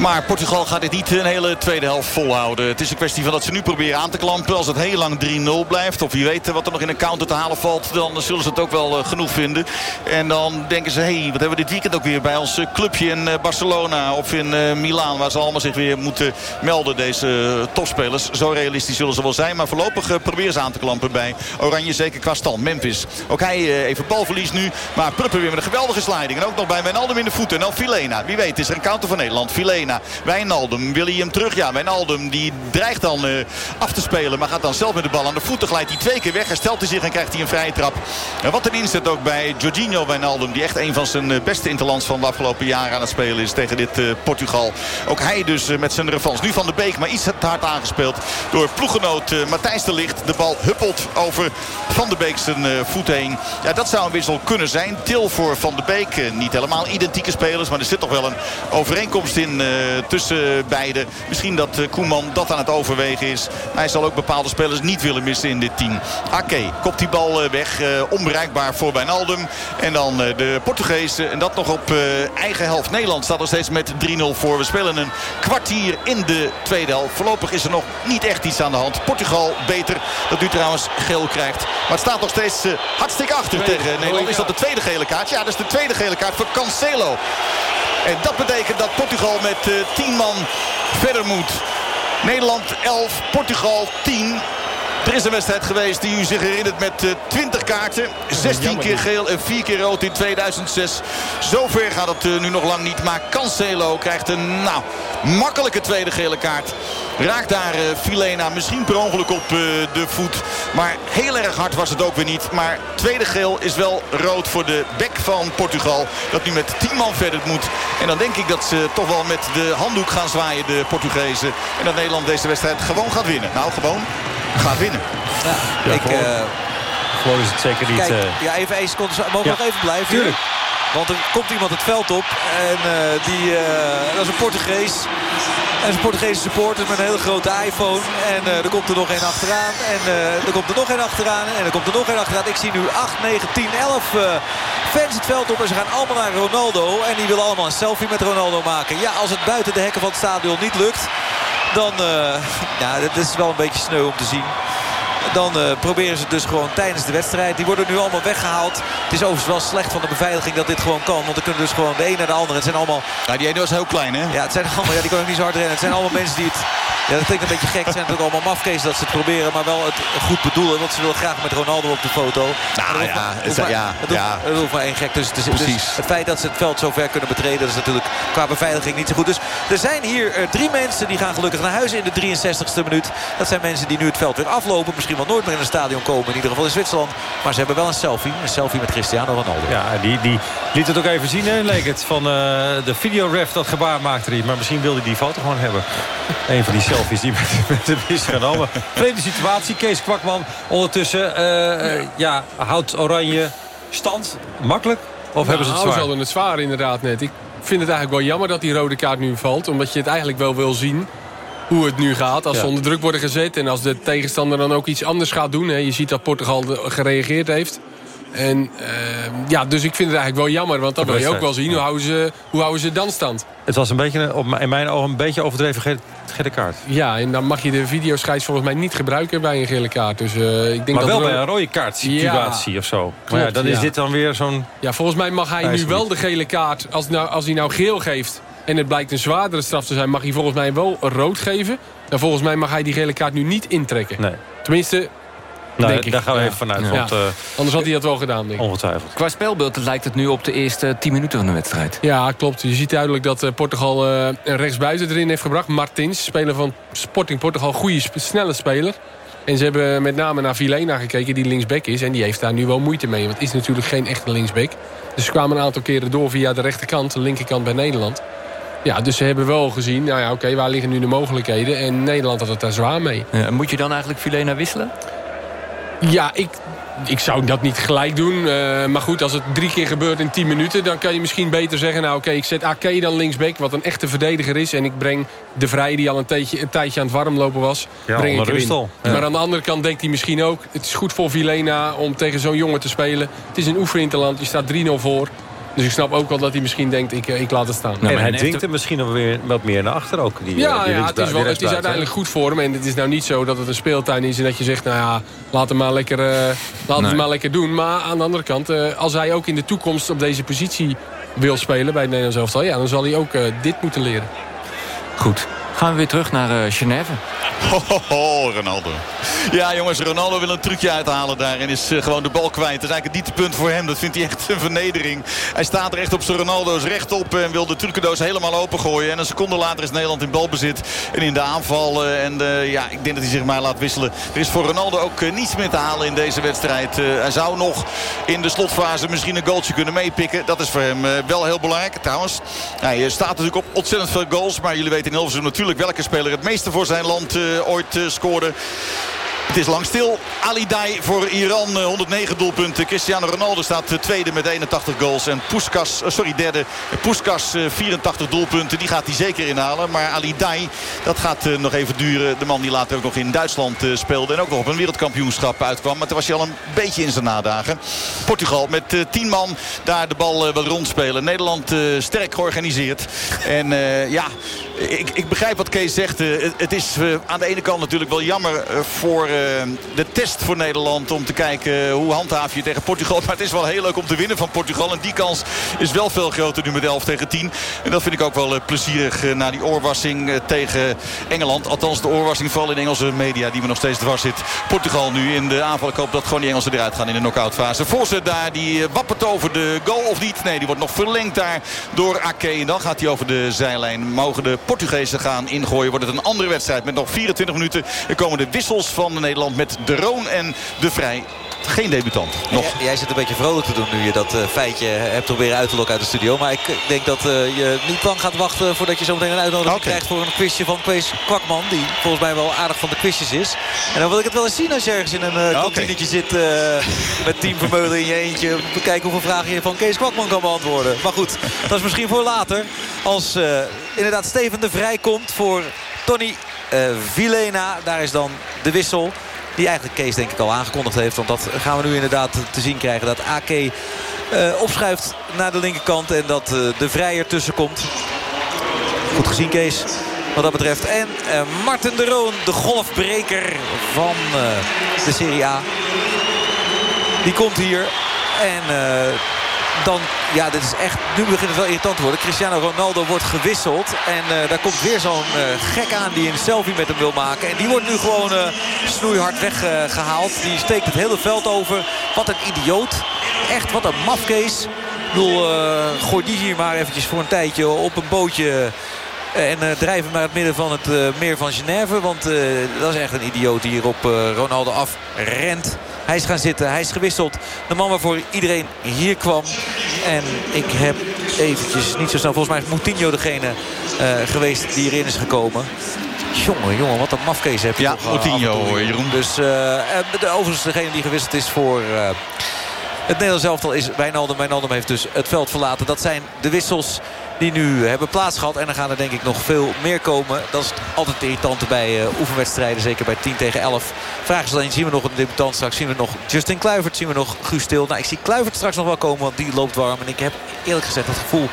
Maar Portugal gaat dit niet een hele tweede helft volhouden. Het is een kwestie van dat ze nu proberen aan te klampen. Als het heel lang 3-0 blijft. Of wie weet wat er nog in een counter te halen valt. Dan zullen ze het ook wel eh, genoeg vinden. En dan denken ze, hey, wat hebben we dit weekend ook weer bij ons eh, clubje in eh, Barcelona. Of in Milaan. Waar ze allemaal zich weer moeten melden, deze topspelers. Zo realistisch zullen ze wel zijn. Maar voorlopig proberen ze aan te klampen bij Oranje. Zeker qua stand. Memphis. Ook hij even balverlies nu. Maar Pruppen weer met een geweldige sliding. En ook nog bij Wijnaldum in de voeten. En dan Filena. Wie weet is er een counter van Nederland. Filena. Wijnaldum. Wil hij hem terug? Ja, Wijnaldum die dreigt dan uh, af te spelen. Maar gaat dan zelf met de bal aan de voeten. Glijdt hij twee keer weg. Herstelt hij zich en krijgt hij een vrije trap. En wat een inzet ook bij Jorginho Wijnaldum. Die echt een van zijn eh, beste interlands van de afgelopen jaren aan het spelen is. Tegen dit uh, Portugal. Ook hij dus met zijn revanche. Nu van de Beek. Maar iets hard aangespeeld door ploeggenoot Matthijs de Ligt. De bal huppelt over Van de Beek zijn voet heen. Ja, dat zou een wissel kunnen zijn. Til voor Van de Beek. niet helemaal identieke spelers. Maar er zit toch wel een overeenkomst in tussen beiden. Misschien dat eh, Koeman dat aan het overwegen is. Hij zal ook bepaalde spelers niet willen missen in dit team. Ake kopt die bal eh, weg. Eh, onbereikbaar voor Wijnaldum. En dan de Portugezen. En dat nog op eigen helft. Nederland staat er steeds met 3-0 voor. We spelen een kwartier in de tweede helft. Voorlopig is er nog niet echt iets aan de hand. Portugal beter. Dat nu trouwens geel krijgt. Maar het staat nog steeds hartstikke achter tegen Nederland. Is dat de tweede gele kaart? Ja, dat is de tweede gele kaart voor Cancelo. En dat betekent dat Portugal met 10 eh, man verder moet. Nederland 11, Portugal 10. Er is een wedstrijd geweest die u zich herinnert met 20 eh, kaarten. 16 keer geel en 4 keer rood in 2006. Zover gaat het eh, nu nog lang niet. Maar Cancelo krijgt een nou, makkelijke tweede gele kaart. Raakt daar Filena misschien per ongeluk op de voet. Maar heel erg hard was het ook weer niet. Maar tweede geel is wel rood voor de bek van Portugal. Dat nu met 10 man verder moet. En dan denk ik dat ze toch wel met de handdoek gaan zwaaien, de Portugezen. En dat Nederland deze wedstrijd gewoon gaat winnen. Nou, gewoon gaat winnen. Ja, ik... Uh, gewoon is het zeker niet... Kijk, uh... ja, even één seconde. Mogen we nog even blijven? Tuurlijk. Want er komt iemand het veld op. En uh, die, dat is een Portugees. En zijn Portugese supporters met een hele grote iPhone. En uh, er komt er nog één achteraan. En uh, er komt er nog één achteraan. En er komt er nog één achteraan. Ik zie nu 8, 9, 10, 11 uh, fans het veld op. En ze gaan allemaal naar Ronaldo. En die willen allemaal een selfie met Ronaldo maken. Ja, als het buiten de hekken van het stadion niet lukt. Dan, uh, ja, dat is wel een beetje sneu om te zien. Dan uh, proberen ze het dus gewoon tijdens de wedstrijd. Die worden nu allemaal weggehaald. Het is overigens wel slecht van de beveiliging dat dit gewoon kan. Want dan kunnen dus gewoon de een naar de andere. Het zijn allemaal... Ja, die ene was heel klein, hè? Ja, het zijn allemaal, ja, die kan ook niet zo hard rennen. Het zijn allemaal mensen die het ja, dat klinkt een beetje gek. Het zijn natuurlijk allemaal mafkees dat ze het proberen. Maar wel het goed bedoelen. Want ze willen graag met Ronaldo op de foto. Nou ja, het, maar, ja, het, ja. het hoeft maar één gek. Dus, dus, dus, het feit dat ze het veld zo ver kunnen betreden... dat is natuurlijk qua beveiliging niet zo goed. Dus er zijn hier uh, drie mensen die gaan gelukkig naar huis in de 63ste minuut. Dat zijn mensen die nu het veld weer aflopen. Misschien wel nooit meer in een stadion komen. In ieder geval in Zwitserland. Maar ze hebben wel een selfie. Een selfie met Cristiano Ronaldo. Ja, die, die liet het ook even zien, hè, leek het. Van uh, de videoref dat gebaar maakte hij. Maar misschien wilde hij die foto gewoon hebben. Een van die selfies die met de is genomen. Vreemde situatie. Kees Kwakman ondertussen. Uh, ja, houdt Oranje stand. Makkelijk? Of hebben ze het nou, zwaar? Ze hadden het zwaar inderdaad net. Ik vind het eigenlijk wel jammer dat die rode kaart nu valt. Omdat je het eigenlijk wel wil zien hoe het nu gaat. Als ze onder druk worden gezet en als de tegenstander dan ook iets anders gaat doen. Hè. Je ziet dat Portugal gereageerd heeft. En uh, ja, dus ik vind het eigenlijk wel jammer. Want dan wil je ook wel zien hoe, houden ze, hoe houden ze dan stand. Het was een beetje, op, in mijn ogen een beetje overdreven gele kaart. Ja, en dan mag je de videoscheids volgens mij niet gebruiken bij een gele kaart. Dus, uh, ik denk maar dat wel bij een rode kaart situatie ja, of zo. Klopt, maar ja, dan is dit dan weer zo'n... Ja, volgens mij mag hij nu wel de gele kaart. Als, nou, als hij nou geel geeft en het blijkt een zwaardere straf te zijn... mag hij volgens mij wel rood geven. En volgens mij mag hij die gele kaart nu niet intrekken. Nee. Tenminste, nou, daar gaan we even vanuit. Want, uh, Anders had hij dat wel gedaan, denk ik. Ongetwijfeld. Qua spelbeeld lijkt het nu op de eerste 10 minuten van de wedstrijd. Ja, klopt. Je ziet duidelijk dat uh, Portugal uh, een rechtsbuiten erin heeft gebracht. Martins, speler van Sporting Portugal. Goede, snelle speler. En ze hebben met name naar Vilena gekeken, die linksback is. En die heeft daar nu wel moeite mee. Want het is natuurlijk geen echte linksback. Dus ze kwamen een aantal keren door via de rechterkant, de linkerkant bij Nederland. Ja, dus ze hebben wel gezien, nou ja, oké, waar liggen nu de mogelijkheden? En Nederland had het daar zwaar mee. Ja, moet je dan eigenlijk Vilena wisselen? Ja, ik, ik zou dat niet gelijk doen. Uh, maar goed, als het drie keer gebeurt in tien minuten... dan kan je misschien beter zeggen... nou oké, ik zet Ake dan linksback, wat een echte verdediger is... en ik breng de Vrij, die al een tijdje, een tijdje aan het warmlopen was... Ja, breng ik erin. Ja. Maar aan de andere kant denkt hij misschien ook... het is goed voor Vilena om tegen zo'n jongen te spelen. Het is een oefeninterland, je staat 3-0 voor. Dus ik snap ook wel dat hij misschien denkt, ik, ik laat het staan. en hij dwingt hem misschien nog weer wat meer naar achter ook. Die, ja, die ja het is, wel, het is uiteindelijk goed voor hem. En het is nou niet zo dat het een speeltuin is... en dat je zegt, nou ja, laat hem maar lekker, uh, laat nee. hem maar lekker doen. Maar aan de andere kant, uh, als hij ook in de toekomst op deze positie wil spelen... bij het Nederlands elftal, ja, dan zal hij ook uh, dit moeten leren. Goed. Gaan we weer terug naar uh, Genève. Ho, ho, ho, Ronaldo. Ja, jongens, Ronaldo wil een trucje uithalen daar. En is uh, gewoon de bal kwijt. Dat is eigenlijk het dieptepunt voor hem. Dat vindt hij echt een vernedering. Hij staat er echt op zijn Ronaldo's rechtop. En wil de trucendoos helemaal opengooien. En een seconde later is Nederland in balbezit. En in de aanval. Uh, en ja, ik denk dat hij zich maar laat wisselen. Er is voor Ronaldo ook niets meer te halen in deze wedstrijd. hij zou nog in de slotfase misschien een goaltje kunnen meepikken. Dat is voor hem wel heel belangrijk. Trouwens, hij staat natuurlijk op ontzettend veel goals. Maar jullie weten in Hilversum natuurlijk welke speler het meeste voor zijn land uh, ooit uh, scoorde. Het is lang stil. Ali Dai voor Iran, 109 doelpunten. Cristiano Ronaldo staat tweede met 81 goals. En Puskas, sorry, derde. Puskas, 84 doelpunten. Die gaat hij zeker inhalen. Maar Ali Dai, dat gaat nog even duren. De man die later ook nog in Duitsland speelde. En ook nog op een wereldkampioenschap uitkwam. Maar toen was hij al een beetje in zijn nadagen. Portugal met 10 man daar de bal wat rondspelen. Nederland sterk georganiseerd. En ja, ik, ik begrijp wat Kees zegt. het is aan de ene kant natuurlijk wel jammer voor de test voor Nederland. Om te kijken hoe handhaaf je tegen Portugal. Maar het is wel heel leuk om te winnen van Portugal. En die kans is wel veel groter nu met 11 tegen 10. En dat vind ik ook wel plezierig na die oorwassing tegen Engeland. Althans de oorwassing vooral in Engelse media die me nog steeds dwars zit. Portugal nu in de aanval. Ik hoop dat gewoon die Engelsen eruit gaan in de knock-out fase. Voorzet daar, die wappert over de goal of niet. Nee, die wordt nog verlengd daar door Ake. En dan gaat hij over de zijlijn. Mogen de Portugezen gaan ingooien. Wordt het een andere wedstrijd met nog 24 minuten. Er komen de wissels van Nederland met De Roon en De Vrij. Geen debutant. Nog. Jij, jij zit een beetje vrolijk te doen nu je dat uh, feitje hebt proberen uit te lokken uit de studio. Maar ik denk dat uh, je niet lang gaat wachten voordat je zo meteen een uitnodiging okay. krijgt voor een quizje van Kees Kwakman. Die volgens mij wel aardig van de quizjes is. En dan wil ik het wel eens zien als je ergens in een uh, okay. kantinetje zit met Team Vermeulen in je eentje. Bekijken hoeveel vragen je van Kees Kwakman kan beantwoorden. Maar goed, dat is misschien voor later. Als inderdaad Steven de Vrij komt voor Tony Vilena. Daar is dan de wissel. Die eigenlijk Kees denk ik al aangekondigd heeft. Want dat gaan we nu inderdaad te zien krijgen. Dat AK uh, opschuift naar de linkerkant. En dat uh, de vrijer tussen komt. Goed gezien Kees. Wat dat betreft. En uh, Martin de Roon. De golfbreker van de Serie A. Die komt hier. En dan, ja, dit is echt, nu begint het wel irritant te worden. Cristiano Ronaldo wordt gewisseld. En uh, daar komt weer zo'n uh, gek aan die een selfie met hem wil maken. En die wordt nu gewoon uh, snoeihard weggehaald. die steekt het hele veld over. Wat een idioot. Echt, wat een mafkees. Ik bedoel, gooi die hier maar eventjes voor een tijdje op een bootje... En uh, drijven naar het midden van het meer van Genève. Want dat is echt een idioot die hier op Ronaldo afrent. Hij is gaan zitten, hij is gewisseld. De man waarvoor iedereen hier kwam. En ik heb eventjes niet zo snel... Volgens mij is Moutinho degene geweest die erin is gekomen. Jongen, jongen, wat een mafkees heb je Ja, Moutinho, Jeroen. Dus de, overigens degene die gewisseld is voor... het Nederlands elftal is Wijnaldum. Wijnaldum heeft dus het veld verlaten. Dat zijn de wissels die nu hebben plaatsgehad. En dan gaan er denk ik nog veel meer komen. Dat is altijd irritant bij uh, oefenwedstrijden. Zeker bij 10 tegen 11. Vraag is alleen, zien we nog een debutant straks? Zien we nog Justin Kluivert? Zien we nog Guus? Nou, ik zie Kluivert straks nog wel komen, want die loopt warm. En ik heb eerlijk gezegd het gevoel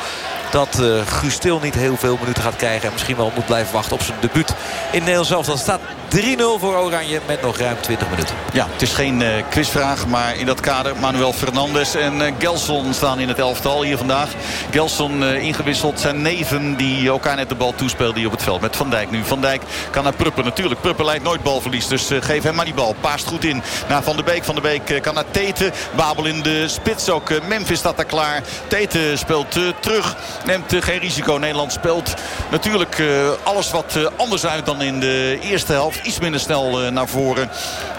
dat uh, Guus niet heel veel minuten gaat krijgen. En misschien wel moet blijven wachten op zijn debuut in Nederland zelf. Dan staat 3-0 voor Oranje met nog ruim 20 minuten. Ja, het is geen uh, quizvraag, maar in dat kader Manuel Fernandes en uh, Gelson staan in het elftal hier vandaag. Gelson ingewisseld. Zijn neven die elkaar net de bal toespeelden hier op het veld. Met Van Dijk nu. Van Dijk kan naar Pruppen natuurlijk. Pruppen leidt nooit balverlies, dus geef hem maar die bal. Paast goed in naar Van der Beek. Van der Beek kan naar Teten. Babel in de spits ook. Memphis staat daar klaar. Teten speelt terug. Neemt geen risico. Nederland speelt natuurlijk alles wat anders uit dan in de eerste helft iets minder snel uh, naar voren.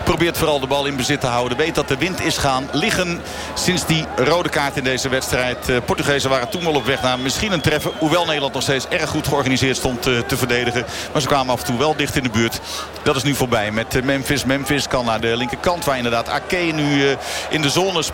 Probeert vooral de bal in bezit te houden. Weet dat de wind is gaan liggen sinds die rode kaart in deze wedstrijd. Uh, Portugezen waren toen wel op weg naar misschien een treffen. Hoewel Nederland nog steeds erg goed georganiseerd stond uh, te verdedigen. Maar ze kwamen af en toe wel dicht in de buurt. Dat is nu voorbij met Memphis. Memphis kan naar de linkerkant waar inderdaad Ake nu in de zone speelt.